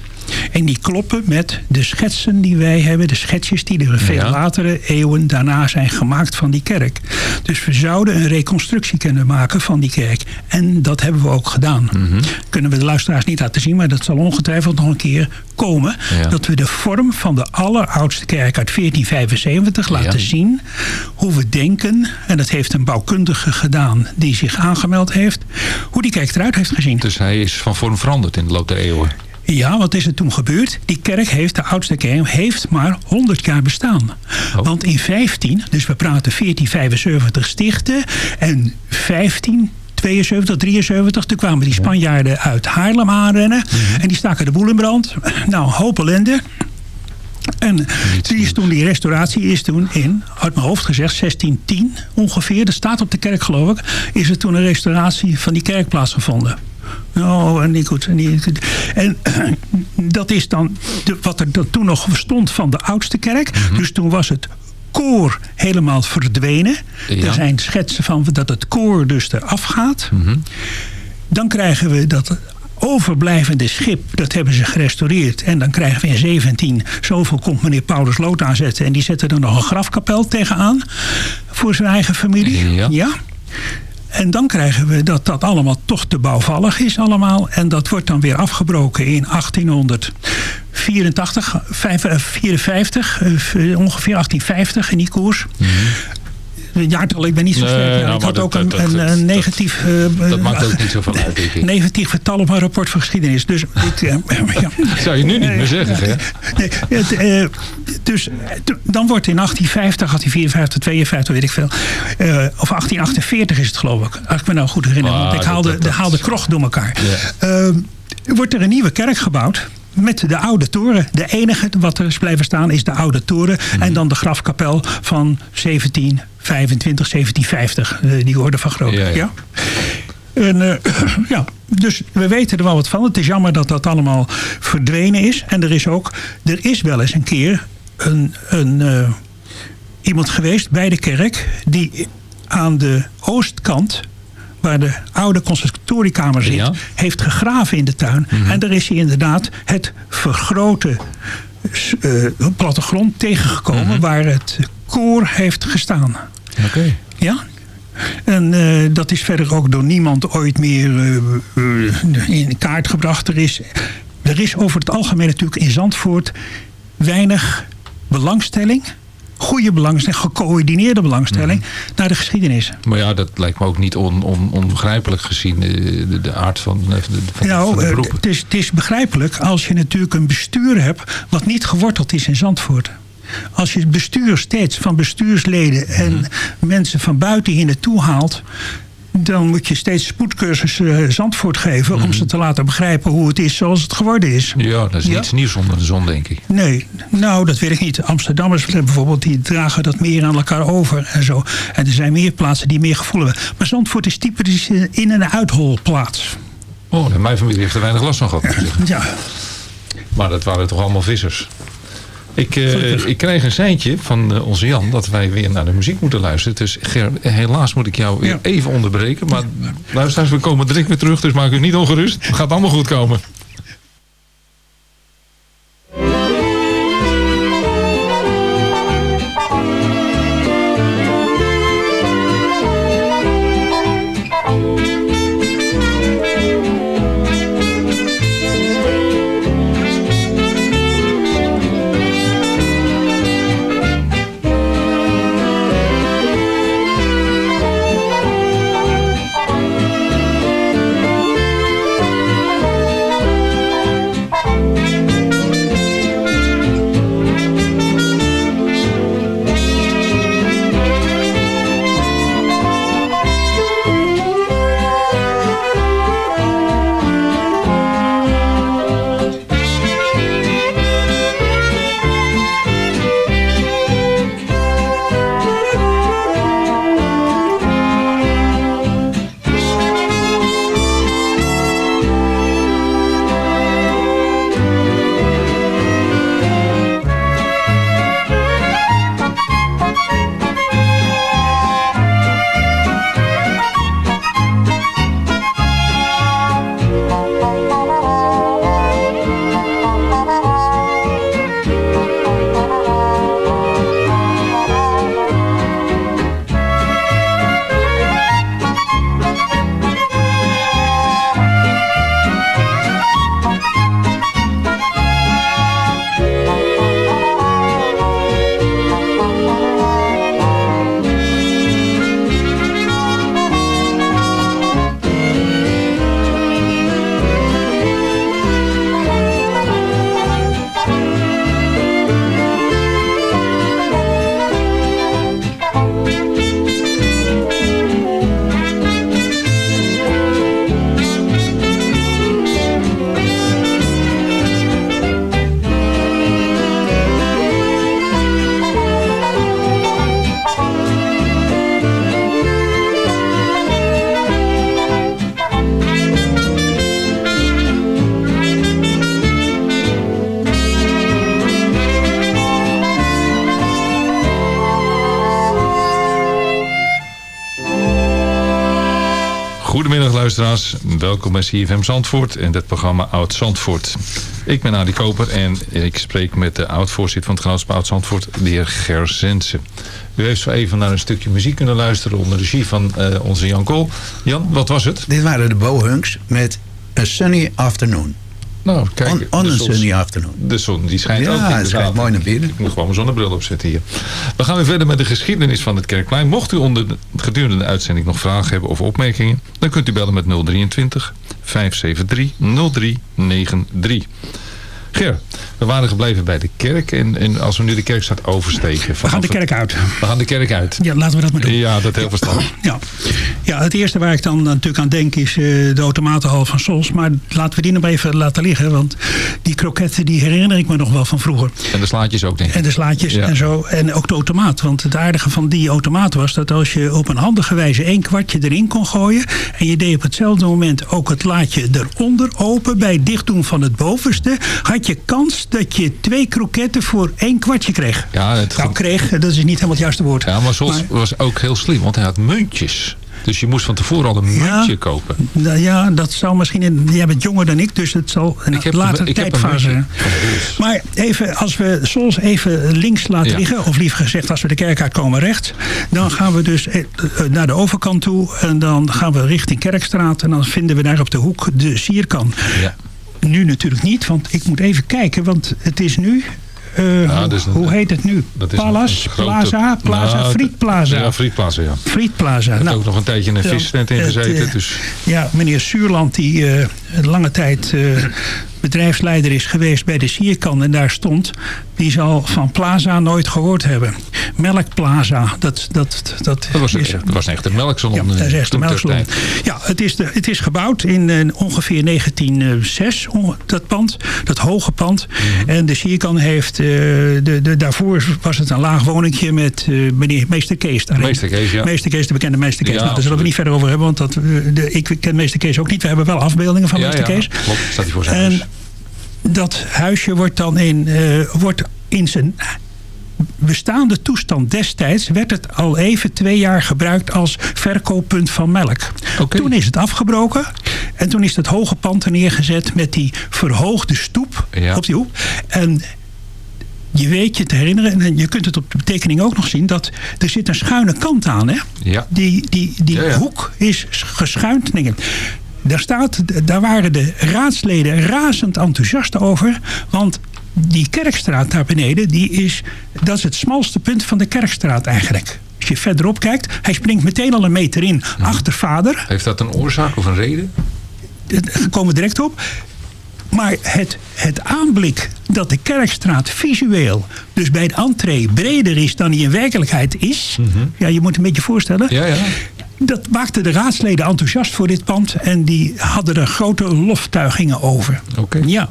En die kloppen met de schetsen die wij hebben. De schetsjes die er veel Ja. latere eeuwen daarna zijn gemaakt van die kerk. Dus we zouden een reconstructie kunnen maken van die kerk. En dat hebben we ook gedaan. Mhm. Kunnen we de luisteraars niet laten zien. Maar dat zal ongetwijfeld nog een keer komen. Ja. Dat we de vorm van de alleroudste kerk uit 1475 laten Ja. zien. Hoe we denken. En dat heeft een bouwkundige gedaan die zich aangemeld heeft. Hoe die kerk eruit heeft gezien. Dus hij is van vorm veranderd in de loop der eeuwen. Ja, wat is er toen gebeurd? Die kerk heeft, de oudste kerk, heeft maar 100 jaar bestaan. Oh. Want in 15, dus we praten 1475 stichten en 15... 72, 73, toen kwamen die Spanjaarden uit Haarlem aanrennen. Mhm. En die staken de boel in brand. Nou, een hoop ellende. En die, is toen, die restauratie is toen in, uit mijn hoofd gezegd, 1610 ongeveer. Dat staat op de kerk geloof ik. Is er toen een restauratie van die kerk plaatsgevonden. Nou, en niet goed. En, niet goed. en dat is dan de, wat er dan toen nog stond van de oudste kerk. Dus toen was het koor helemaal verdwenen. Ja. Er zijn schetsen van dat het koor dus eraf gaat. Mhm. Dan krijgen we dat overblijvende schip, dat hebben ze gerestaureerd. En dan krijgen we in 17, zoveel komt meneer Paulus Lood aanzetten. En die zetten er nog een grafkapel tegenaan voor zijn eigen familie. Ja. En dan krijgen we dat dat allemaal toch te bouwvallig is allemaal. En dat wordt dan weer afgebroken in 1884, vijf- eh, 54, eh, ongeveer 1850 in die koers. Het jaartal, ik ben niet zo Nee. Ja, nou, ik had ook een, dat- een, dat- een negatief... eh, Dat maakt ook niet zoveel uit, denk ik. negatief getal op mijn rapport van geschiedenis. Dus ik, eh, ja. Zou je nu niet meer zeggen, hè? Nee, het, eh, dus dan wordt in 1850, 1854, 52, weet ik veel. of 1848 is het geloof ik. Als ik me nou goed herinner. Ah, want ik haalde, dat- dat- haalde krocht door elkaar. Eh, wordt er een nieuwe kerk gebouwd. Met de oude toren. De enige wat er is blijven staan is de oude toren. Mhm. En dan de grafkapel van 1725, 1750. eh, die orde van grootte. Ja, ja. ja? En, eh, ja, dus we weten er wel wat van. Het is jammer dat dat allemaal verdwenen is. En er is ook, er is wel eens een keer een, een, eh, iemand geweest bij de kerk die aan de oostkant waar de oude conservatoriekamer zit, Ja. heeft gegraven in de tuin. En daar is hij inderdaad het vergrote eh, plattegrond tegengekomen waar het koor heeft gestaan. Oké. Ja. En eh, dat is verder ook door niemand ooit meer eh, in kaart gebracht. Er is, er is over het algemeen natuurlijk in Zandvoort weinig belangstelling. Goede belangstelling, gecoördineerde belangstelling naar de geschiedenis. Maar ja, dat lijkt me ook niet on, on, onbegrijpelijk gezien de, de, de aard van, eh, de, van, van Nou, de eh, beroepen. het is, het is begrijpelijk als je natuurlijk een bestuur hebt wat niet geworteld is in Zandvoort. Als je het bestuur steeds van bestuursleden en Mhm. mensen van buiten hier naartoe haalt, dan moet je steeds spoedcursus eh, Zandvoort geven... om ze te laten begrijpen hoe het is zoals het geworden is. Ja, dat is Ja. niets nieuws onder de zon, denk ik. Nee, nou, dat weet ik niet. Amsterdammers bijvoorbeeld, die dragen dat meer aan elkaar over en zo. En er zijn meer plaatsen die meer gevoel hebben. Maar Zandvoort is typisch eh, in- en uitholplaats. Oh, mijn familie heeft er weinig last van gehad. zeggen. Ja, Maar dat waren toch allemaal vissers. Ik, eh, ik krijg een seintje van eh, onze Jan dat wij weer naar de muziek moeten luisteren. Dus Ger, helaas moet ik jou weer even onderbreken. Maar luisteraars, we komen direct weer terug. Dus maak u niet ongerust. Het gaat allemaal goed komen. Welkom bij CFM Zandvoort en het programma Oud Zandvoort. Ik ben Adi Koper en ik spreek met de oud-voorzitter van het genootschap Oud Zandvoort, de heer Ger Zensen. U heeft zo even naar een stukje muziek kunnen luisteren onder regie van eh, onze Jan Kool. Jan, wat was het? Dit waren de Bohunks met A Sunny Afternoon. Nou, kijk. On, on a zon- sunny afternoon. De zon die schijnt Ja, ook de het schijnt mooi naar binnen. Ik moet gewoon mijn zonnebril opzetten hier. We gaan weer verder met de geschiedenis van het Kerkplein. Mocht u onder de, gedurende de uitzending nog vragen hebben of opmerkingen... dan kunt u bellen met 023 573 0393. Ger, we waren gebleven bij de kerk. En, en als we nu de kerkstraat oversteken... we gaan de kerk uit. We gaan de kerk uit. Ja, laten we dat maar doen. Ja, dat heel verstandig. Ja. Ja, het eerste waar ik dan natuurlijk aan denk is eh, de automatenhal van Sols. Maar laten we die nog even laten liggen. Want die kroketten die herinner ik me nog wel van vroeger. En de slaatjes ook, denk ik. En de slaatjes Ja. en zo. En ook de automaat. Want het aardige van die automaat was dat als je op een handige wijze één kwartje erin kon gooien. En je deed op hetzelfde moment ook het laadje eronder open. Bij het dichtdoen van het bovenste. Had je kans dat je twee kroketten voor één kwartje kreeg. Ja, het Nou, kreeg, dat is niet helemaal het juiste woord. Ja, maar Sols was ook heel slim, want hij had muntjes. Dus je moest van tevoren al een muntje kopen. Nou ja, dat zou misschien... Jij bent jonger dan ik, dus het zal een Ik heb latere een- ik heb een tijdfase... muntje. Maar even, als we Sols even links laten liggen... of liever gezegd, als we de kerk uitkomen rechts... dan gaan we dus eh, eh, naar de overkant toe... en dan gaan we richting Kerkstraat... en dan vinden we daar op de hoek de Sierkan. Ja. Nu natuurlijk niet, want ik moet even kijken... want het is nu... eh, Ja, hoe, een- heet het nu? Palace, grote- Plaza, Plaza, Nou, Friet Plaza. Ja, Frietplaza, ja. Friet Plaza. Ik heb Nou, ook nog een tijdje in een dan, vistent in het, gezeten. eh, Dus ja, meneer Suurland, die eh, lange tijd eh, bedrijfsleider is geweest bij de Sierkan en daar stond, die zal van Plaza nooit gehoord hebben. Melkplaza, dat, dat, dat, Dat was, is... echt, dat was een melksalon. Ja, dat is echt een melksalon. Ja, het is, de, het is gebouwd in eh, ongeveer 1906, onge- dat pand, dat hoge pand. Mhm. En de Sierkan heeft, eh, de, de, daarvoor was het een laag woningje met meneer Meester Kees daarin. Meester Kees, ja. Meester Kees, de bekende Meester Kees. Ja, nou, daar zullen we niet verder over hebben, want dat, de, ik ken Meester Kees ook niet. We hebben wel afbeeldingen van Ja, Meester ja, Kees. klopt. Staat hij voor zijn En huis. dat huisje wordt dan in, eh, wordt in zijn bestaande toestand destijds werd het al even twee jaar gebruikt als verkooppunt van melk. Toen is het afgebroken en toen is het hoge pand er neergezet met die verhoogde stoep Ja. op die hoek. En je weet je te herinneren, en je kunt het op de tekening ook nog zien, dat er zit een schuine kant aan. Hè? Ja. Die, die, die ja. hoek is geschuind. Nee, Daar, staat, daar waren de raadsleden razend enthousiast over. Want die kerkstraat daar beneden, die is, dat is het smalste punt van de kerkstraat eigenlijk. Als je verderop kijkt, hij springt meteen al een meter in achter vader. Heeft dat een oorzaak of een reden? Daar komen we direct op. Maar het, het aanblik dat de Kerkstraat visueel, dus bij de entree, breder is dan die in werkelijkheid is. Ja, je moet een beetje voorstellen. Ja, ja. Dat maakte de raadsleden enthousiast voor dit pand. En die hadden er grote loftuigingen over. Oké. Ja.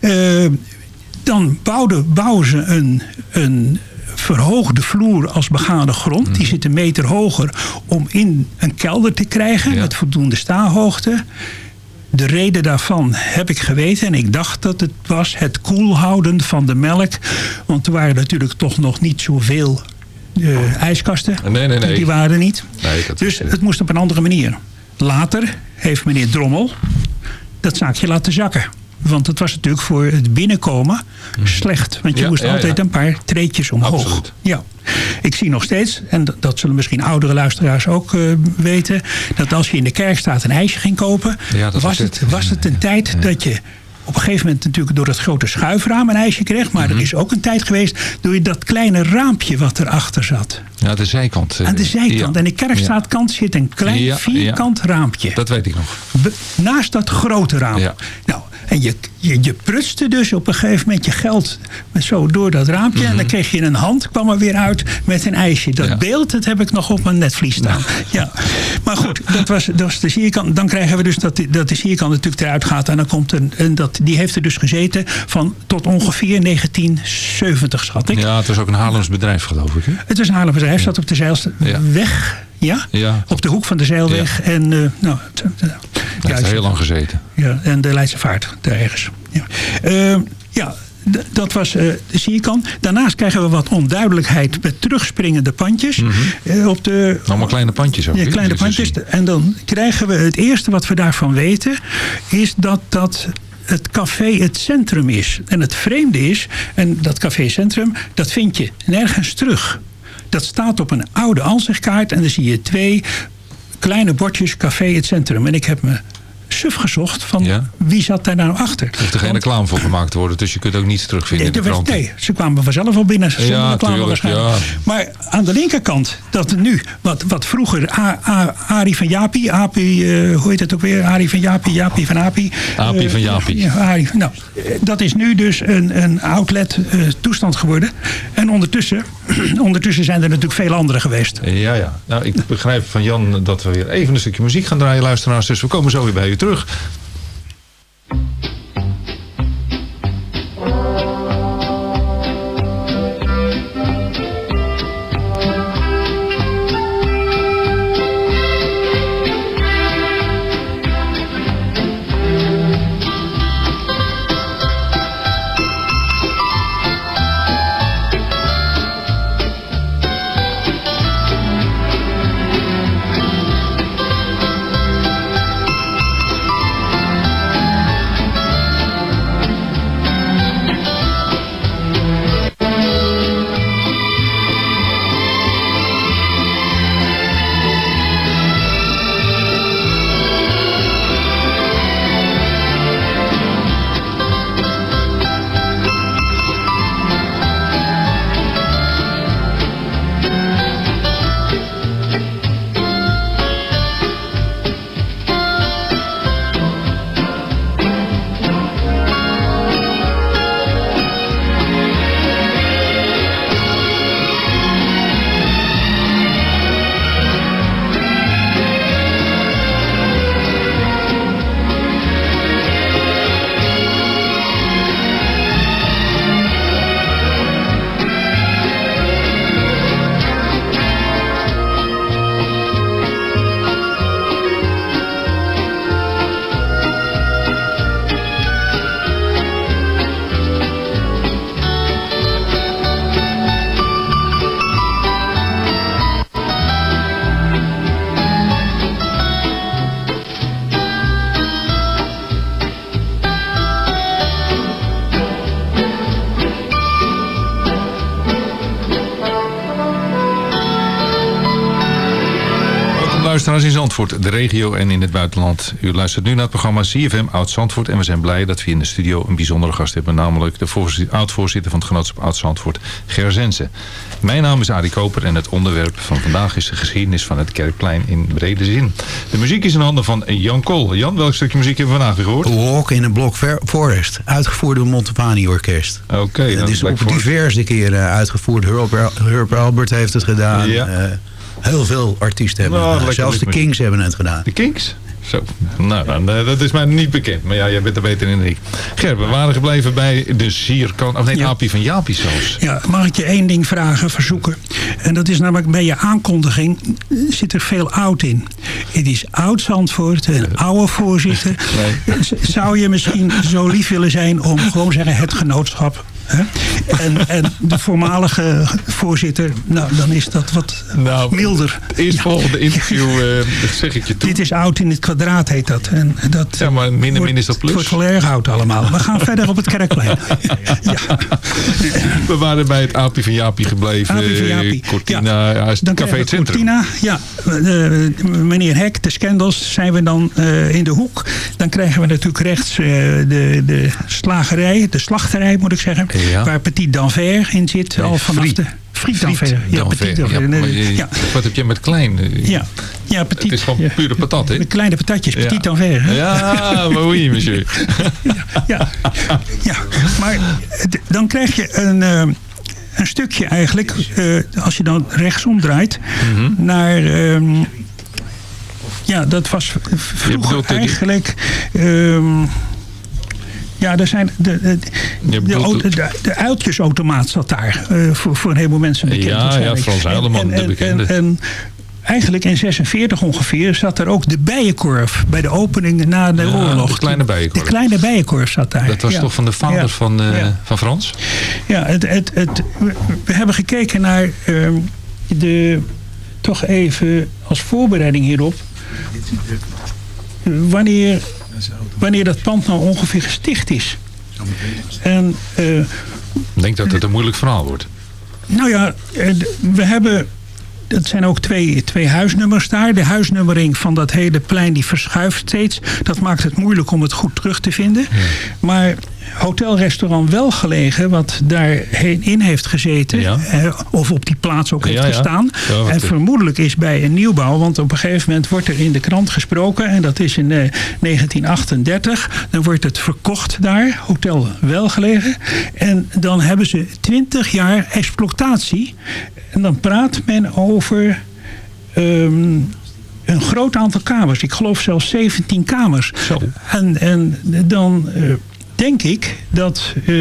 Eh, dan bouwden, bouwen ze een, een verhoogde vloer als begane grond. Mhm. Die zit een meter hoger om in een kelder te krijgen. Met voldoende staanhoogte. De reden daarvan heb ik geweten. En ik dacht dat het was het koelhouden van de melk. Want er waren natuurlijk toch nog niet zoveel eh, ijskasten. Nee, nee, nee. Die waren er niet. Nee, Dus het moest op een andere manier. Later heeft meneer Drommel dat zaakje laten zakken. Want het was natuurlijk voor het binnenkomen slecht. Want je Ja, moest ja, altijd ja. een paar treetjes omhoog. Absoluut. Ja. Ik zie nog steeds, en dat- zullen misschien oudere luisteraars ook eh, weten... dat als je in de kerkstraat een ijsje ging kopen... Was, het. was het een tijd dat je op een gegeven moment natuurlijk door het grote schuifraam een ijsje kreeg. Maar Mhm. er is ook een tijd geweest door je dat kleine raampje wat erachter zat. Ja, de zijkant. eh, Aan de zijkant. ja. En de kerkstraatkant zit een klein Ja, vierkant raampje. Dat weet ik nog. Be- naast dat grote raam. Nou, en je, je, je prutste dus op een gegeven moment je geld met zo door dat raampje. Mhm. En dan kreeg je in een hand, kwam er weer uit met een ijsje. Dat beeld, dat heb ik nog op mijn netvlies staan. Ja. Maar goed, dat was, dat was de sierkant. Dan krijgen we dus dat, dat de sierkant natuurlijk eruit gaat. En dan komt een, en dat, die heeft er dus gezeten van tot ongeveer 1970, schat ik. Ja, het was ook een Haarlems bedrijf, geloof ik. Hè? Het is een Haarlem bedrijf, staat op de Zeilweg. Ja. Ja. Op de hoek van de Zeilweg. En, eh, nou, Hij heeft er heel lang gezeten. ja, en de Leidse Vaart, daar ergens. Ja, Ehm, ja dat was eh, de sierkant. Daarnaast krijgen we wat onduidelijkheid met terugspringende pandjes. eh, op de, Allemaal kleine pandjes ook. ja, kleine pandjes. En dan krijgen we het eerste wat we daarvan weten... is dat dat het café het centrum is. En het vreemde is, en dat café centrum... dat vind je nergens terug. Dat staat op een oude ansichtkaart... en dan zie je twee kleine bordjes café het centrum. En ik heb me suf gezocht van Ja. wie zat daar nou achter. Er hoeft er geen reclame voor gemaakt te worden, dus je kunt ook niets terugvinden in de nee, ze kwamen vanzelf al binnen zonder Ja, reclame tuurlijk, waarschijnlijk. ja. Maar aan de linkerkant, dat nu, wat, wat vroeger A, A, Arie van Jaapie, Api, eh, hoe heet het ook weer? Arie van Jaapie, Jaapie van Api. Api Eh, van Jaapie. Ja, Arie, nou, eh, dat is nu dus een, een outlet eh, toestand geworden. En ondertussen, ondertussen zijn er natuurlijk veel andere geweest. Ja, ja. Nou, ik begrijp van Jan dat we weer even een stukje muziek gaan draaien, luisteraars. Dus we komen zo weer bij u terug. Luisteraars in Zandvoort, de regio en in het buitenland. U luistert nu naar het programma CFM Oud-Zandvoort. En we zijn blij dat we in de studio een bijzondere gast hebben. Namelijk de voorzi- oud-voorzitter van het genootschap Oud-Zandvoort, Ger Zensen. Mijn naam is Arie Koper en het onderwerp van vandaag is de geschiedenis van het Kerkplein in brede zin. De muziek is in handen van Jan Kool. Jan, welk stukje muziek hebben we vandaag gehoord? Walk in a Block Forest. Uitgevoerd door Montepani Orkest. Oké. Dan is op diverse keren uitgevoerd. Herb, Albert heeft het gedaan. Ja. Eh, heel veel artiesten hebben Nou, het gedaan. Zelfs de. Kings hebben het gedaan. De Kinks? Zo, nou, dan, eh, dat is mij niet bekend. Maar ja, jij bent er beter in dan ik. Ger, we waren gebleven bij de sierkan... Of nee, Ja. Apie van Jaapie zelfs. Ja, mag ik je één ding vragen, verzoeken? En dat is namelijk bij je aankondiging eh, zit er veel oud in. Het is oud Zandvoort, een oude voorzitter. Z- Zou je misschien zo lief willen zijn om gewoon zeggen het genootschap? En, en de voormalige voorzitter, nou dan is dat wat milder. Eerst volgende interview eh, dat zeg ik je toe. Dit is oud in het kwadraat heet dat. En dat Ja, maar min en min is dat plus. Het wordt wel erg oud allemaal. We gaan verder op het kerkplein. We waren bij het Apie van Jaapie gebleven. Apie van Jaapie. Eh, Cortina, ja, het Dan Café het Centrum. Cortina, ja, eh, meneer Hek, de Scandals, zijn we dan in de hoek. Dan krijgen we natuurlijk rechts de, de slagerij, de slachterij moet ik zeggen. Ja. Waar Petit d'Anvers in zit. al vanaf de Friet d'Anvers. Ja, d'Anvers. Petit Ja, maar. Wat heb je met klein? Eh, Ja, ja, petit. Het is gewoon pure patat, hè? Kleine patatjes, petit hè? Ja, maar oui, monsieur. ja, ja, maar dan krijg je een, eh, een stukje eigenlijk, eh, als je dan rechtsom draait, Mhm. naar... ehm, ja, dat was vroeger eigenlijk... ehm, ja, er zijn de, de, de, de, de uiltjesautomaat zat daar. eh, voor, voor een heleboel mensen bekend. Ja, ja. Frans Heileman, de en- bekende. En, en eigenlijk in 46 ongeveer zat er ook de bijenkorf bij de opening na de Ja, oorlog. de kleine bijenkorf. De kleine bijenkorf zat daar. Dat was ja. toch van de vader Ja. van, eh, van Frans? Ja, het, het, het, we, we hebben gekeken naar ehm, de, toch even als voorbereiding hierop, wanneer, wanneer dat pand nou ongeveer gesticht is. En eh, Ik denk dat het een moeilijk verhaal wordt. nou ja, eh, we hebben. Dat zijn ook twee, twee huisnummers daar. De huisnummering van dat hele plein die verschuift steeds. Dat maakt het moeilijk om het goed terug te vinden. Maar hotelrestaurant wel gelegen, wat daarheen in heeft gezeten. Ja. eh, of op die plaats ook heeft Ja, gestaan. Ja, en eh, vermoedelijk is bij een nieuwbouw. Want op een gegeven moment wordt er in de krant gesproken. En dat is in eh, 1938. Dan wordt het verkocht daar. Hotel wel gelegen. En dan hebben ze 20 jaar exploitatie. En dan praat men over ehm, een groot aantal kamers. Ik geloof zelfs 17 kamers. En, en dan eh, denk ik dat eh,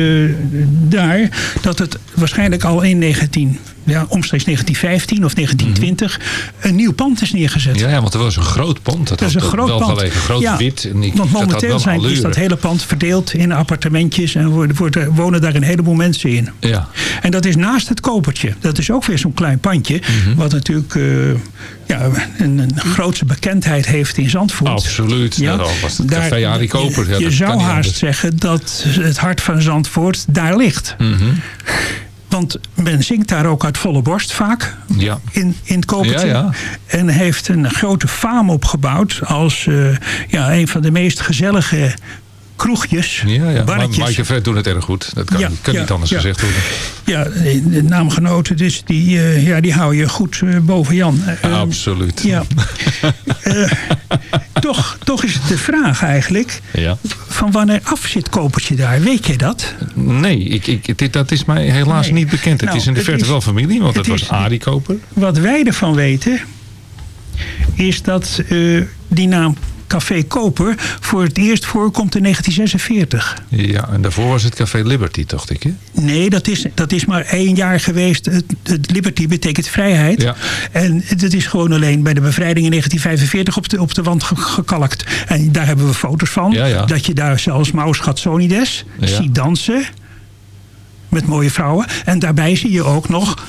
daar dat het waarschijnlijk al in 19, ja, omstreeks 1915 of 1920 een nieuw pand is neergezet. Ja, ja, want er was een groot pand. Dat, Dat is een groot wel pand. gelegen. Groot Ja, wit. En ik, Want momenteel zijn, is allure. dat hele pand verdeeld in appartementjes en worden, worden, wonen daar een heleboel mensen in. Ja. En dat is naast het kopertje. Dat is ook weer zo'n klein pandje. Mhm. Wat natuurlijk eh, ja, een, een grootse bekendheid heeft in Zandvoort. Absoluut. Ja, dat was het café Arie Koper. Ja, je zou haast zeggen dat het hart van Zandvoort daar ligt. Mhm. Want men zingt daar ook uit volle borst vaak Ja. in, in het kopertje. Ja, ja. En heeft een grote faam opgebouwd als eh, ja, een van de meest gezellige kroegjes, Ja, ja. Barretjes. Doen het erg goed. Dat kan, Ja, kan niet anders gezegd worden. Ja, de naamgenoten, dus die, eh, ja, die hou je goed eh, boven Jan. Eh, Absoluut. Ja. Toch, toch is het de vraag eigenlijk, van wanneer af zit Kopertje daar? Weet je dat? Nee, ik, ik, dit, dat is mij helaas Nee. niet bekend. Het Nou, is in de verte wel familie, want het het was Arie Koper. Wat wij ervan weten, is dat die naam Café Koper voor het eerst voorkomt in 1946. Ja, en daarvoor was het Café Liberty, dacht ik. Hè? Nee, dat is, dat is maar één jaar geweest. Het, het Liberty betekent vrijheid. Ja. En dat is gewoon alleen bij de bevrijding in 1945 op de, op de wand ge- gekalkt. En daar hebben we foto's van. Ja, ja. Dat je daar zelfs Maus Gatsonides ziet dansen. Met mooie vrouwen. En daarbij zie je ook nog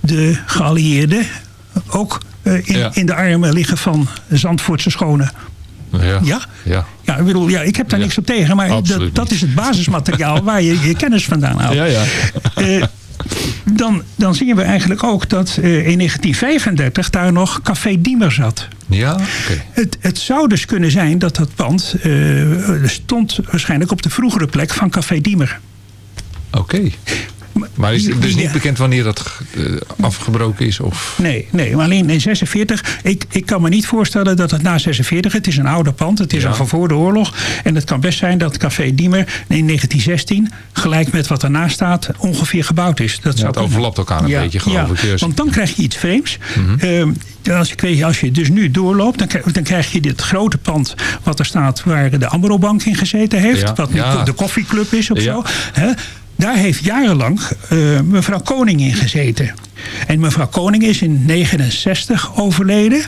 de geallieerden ook eh, in, Ja. in de armen liggen van Zandvoortse schonen. Ja. Ja? Ja. Ja, ik bedoel, ja, ik heb daar Ja. niks op tegen, maar dat, dat is het basismateriaal waar je je kennis vandaan haalt. Ja, ja. Eh, dan, dan zien we eigenlijk ook dat eh, in 1935 daar nog Café Diemer zat. Ja, oké. Het, het zou dus kunnen zijn dat dat pand eh, stond waarschijnlijk op de vroegere plek van Café Diemer. Oké. Maar is het dus niet bekend wanneer dat eh, afgebroken is? Of... Nee, nee, maar alleen in 46. Ik, ik kan me niet voorstellen dat het na 46. Het is een ouder pand. Het is Ja. al van voor de oorlog. En het kan best zijn dat Café Diemer in 1916, gelijk met wat ernaast staat, ongeveer gebouwd is. Dat Ja, zou het overlapt elkaar een beetje, geloof ik. Dus- Want dan krijg je iets vreemds. Mhm. Ehm, als, weet, als je dus nu doorloopt, dan, krijg- dan krijg je dit grote pand wat er staat waar de Amro-bank in gezeten heeft. Wat nu de koffieclub is of zo. Hè? Daar heeft jarenlang eh, mevrouw Koning in gezeten. En mevrouw Koning is in 69 overleden.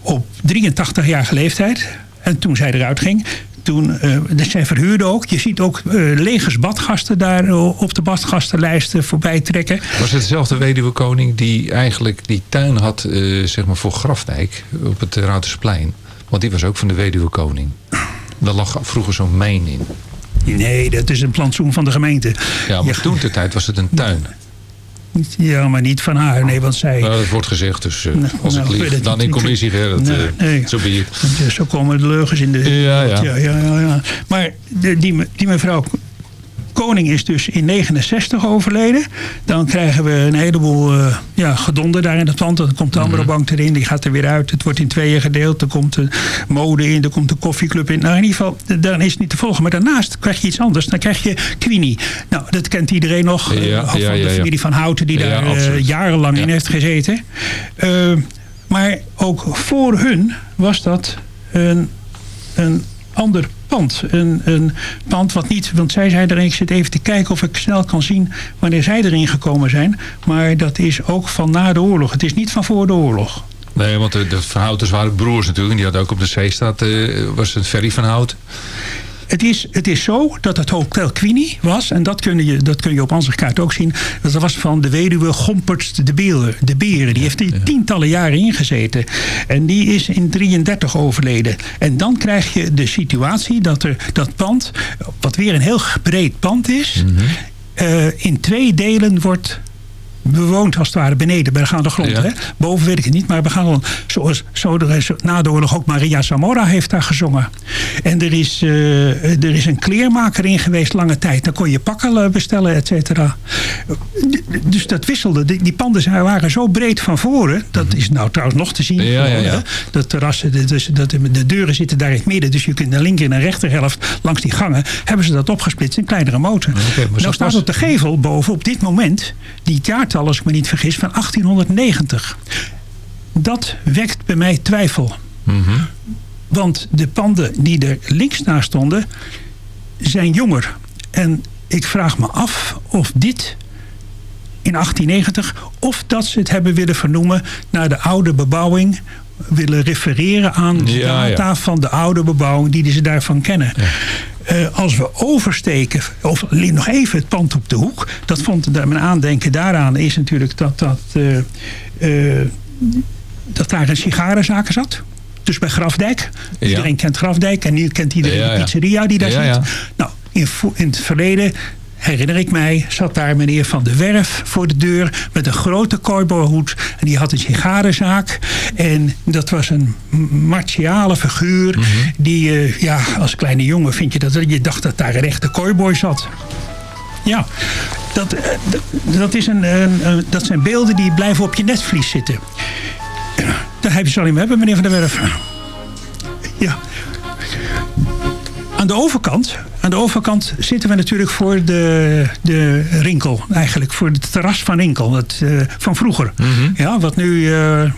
Op 83-jarige leeftijd. En toen zij eruit ging. Toen, eh, zij verhuurde ook. Je ziet ook eh, legers badgasten daar op de badgastenlijsten voorbij trekken. Was het dezelfde weduwe koning die eigenlijk die tuin had zeg maar voor Grafdijk op het Routersplein? Want die was ook van de weduwe koning. Daar lag vroeger zo'n mijn in. Nee, dat is een plantsoen van de gemeente. Ja, maar toen de tijd was het een tuin. Ja, maar niet van haar. Nee, want zij... Nou, dat wordt gezegd, dus eh, Nou, als nou, ik lieg, dan in commissie. Hè, dat, Nee, eh, nee. Zo. Ja, Zo komen de leugens in de... Ja, ja. ja, ja, ja, ja. Maar die, die mevrouw Koning is dus in 69 overleden. Dan krijgen we een heleboel eh, ja, gedonder daar in het pand. Dan komt de andere Mhm. bank erin, die gaat er weer uit. Het wordt in tweeën gedeeld. Er komt de mode in, er komt de koffieclub in. Nou, in ieder geval, d- dan is het niet te volgen. Maar daarnaast krijg je iets anders. Dan krijg je Queenie. Nou, dat kent iedereen nog. eh, Ja, van ja, ja, de familie van Houten, die daar eh, absoluut. jarenlang in heeft gezeten. Eh, maar ook voor hun was dat een, een ander pand. Een, een pand wat niet, want zij zei erin, ik zit even te kijken of ik snel kan zien wanneer zij erin gekomen zijn. Maar dat is ook van na de oorlog. Het is niet van voor de oorlog. Nee, want de, de Van Houtens waren broers natuurlijk. En die hadden ook op de zeestraat, eh was het Ferry van Hout. Het is, het is zo dat het Hotel Queenie was, en dat kun je, dat kun je op onze kaart ook zien. Dat was van de weduwe Gomperts de Beren. De Beren. Die heeft hier tientallen jaren ingezeten. En die is in 33 overleden. En dan krijg je de situatie dat er dat pand, wat weer een heel breed pand is, eh, in twee delen wordt bewoond als het ware beneden bij de gaande grond. Ja. Hè? Boven weet ik het niet, maar we gaan zoals zo na de oorlog ook Maria Zamora heeft daar gezongen. En er is, eh, er is een kleermaker in geweest lange tijd. Dan kon je pakken eh, bestellen, et cetera. Dus dat wisselde. Die, die panden zijn- waren zo breed van voren. Dat is nou trouwens nog te zien. Ja, ja, ja. Dat terras, de, dus, dat, de deuren zitten daar in het midden. Dus je kunt naar linker en naar rechterhelft langs die gangen. Hebben ze dat opgesplitst in kleinere motor. nou staat op de gevel boven op dit moment die jaartal, als ik me niet vergis, van 1890. Dat wekt bij mij twijfel. Want de panden die er links naast stonden, zijn jonger. En ik vraag me af of dit in 1890, of dat ze het hebben willen vernoemen naar de oude bebouwing, willen refereren aan de Ja, ja. data van de oude bebouwing die ze daarvan kennen. Eh, als we oversteken, of nog even het pand op de hoek, dat vond daar mijn aandenken daaraan is natuurlijk dat, dat, eh, eh, dat daar een sigarenzaken zat. Dus bij Grafdijk. Ja. Iedereen kent Grafdijk en nu kent iedereen Ja, de pizzeria die daar zit. Nou, in, in het verleden herinner ik mij, zat daar meneer Van der Werf voor de deur met een grote cowboyhoed. En die had een sigarenzaak. En dat was een martiale figuur. Mhm. Die, eh, ja, als kleine jongen vind je dat, je dacht dat daar een echte cowboy zat. Ja, dat, eh, dat- is een, dat zijn beelden die blijven op je netvlies zitten. Daar heb je ze al in hebben, meneer Van der Werf. Ja. Aan de overkant, aan de overkant zitten we natuurlijk voor de, de Rinkel. Eigenlijk voor het terras van Rinkel. Het, eh, van vroeger. Ja, wat nu... eh,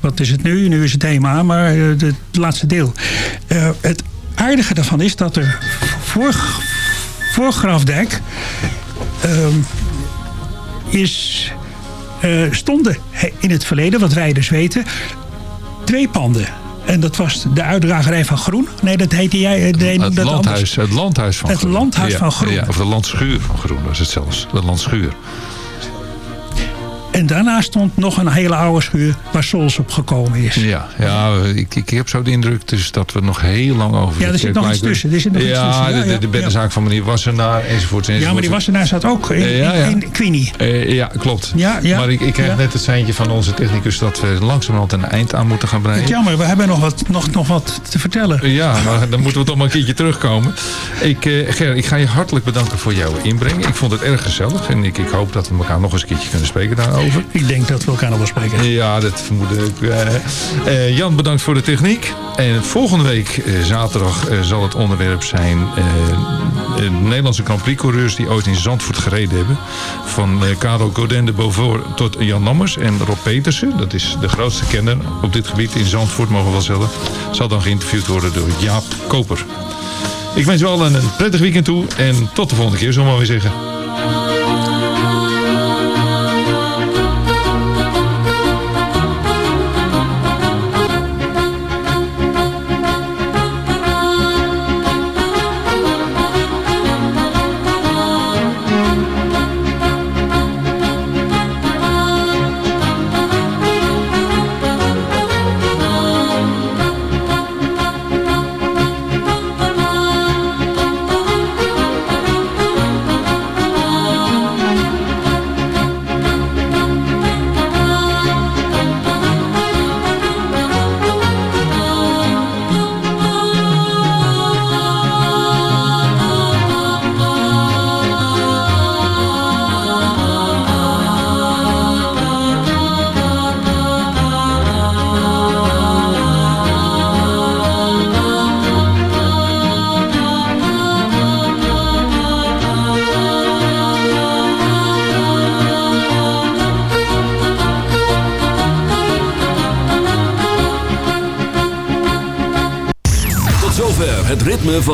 wat is het nu? Nu is het HEMA, maar eh, de- het laatste deel. Het aardige daarvan is dat er voor, voor Grafdijk... ehm, is, stonden in het verleden, wat wij dus weten, twee panden. En dat was de uitdragerij van Groen. Nee, dat heette jij. eh, Het dat landhuis, anders. het landhuis van Het Groen. landhuis Ja, van Groen. Ja, of de landschuur van Groen was het zelfs. De landschuur. En daarna stond nog een hele oude schuur waar Sols op gekomen is. Ja, ja ik, ik heb zo de indruk dus dat we nog heel lang over Ja, er zit nog iets tussen, er zit nog iets ja, tussen. Ja, de, de, ja, de beddenzaak van meneer Wassenaar enzovoort. enzovoort. Ja, maar die Wassenaar zat ook in, Eh, ja, ja. in, in Queenie. Eh, ja, klopt. Ja, ja, maar ik, ik krijg ja. net het seintje van onze technicus dat we langzamerhand een eind aan moeten gaan breien. Jammer, we hebben nog wat, nog, nog wat te vertellen. Ja, maar dan moeten we toch maar een keertje terugkomen. Ik, eh, Ger, ik ga je hartelijk bedanken voor jouw inbreng. Ik vond het erg gezellig en ik, ik hoop dat we elkaar nog eens een keertje kunnen spreken daarover. Ik denk dat we elkaar nog wel spreken. Ja, dat vermoed ik. Eh, eh, Jan, bedankt voor de techniek. En volgende week, eh, zaterdag, zal het onderwerp zijn... Nederlandse Grand Prix coureurs die ooit in Zandvoort gereden hebben. Van Karel Godin de Beaufort tot Jan Lammers en Rob Petersen. Dat is de grootste kenner op dit gebied in Zandvoort, mogen we wel zeggen. Zal dan geïnterviewd worden door Jaap Koper. Ik wens u allen een prettig weekend toe. En tot de volgende keer, we maar weer zeggen.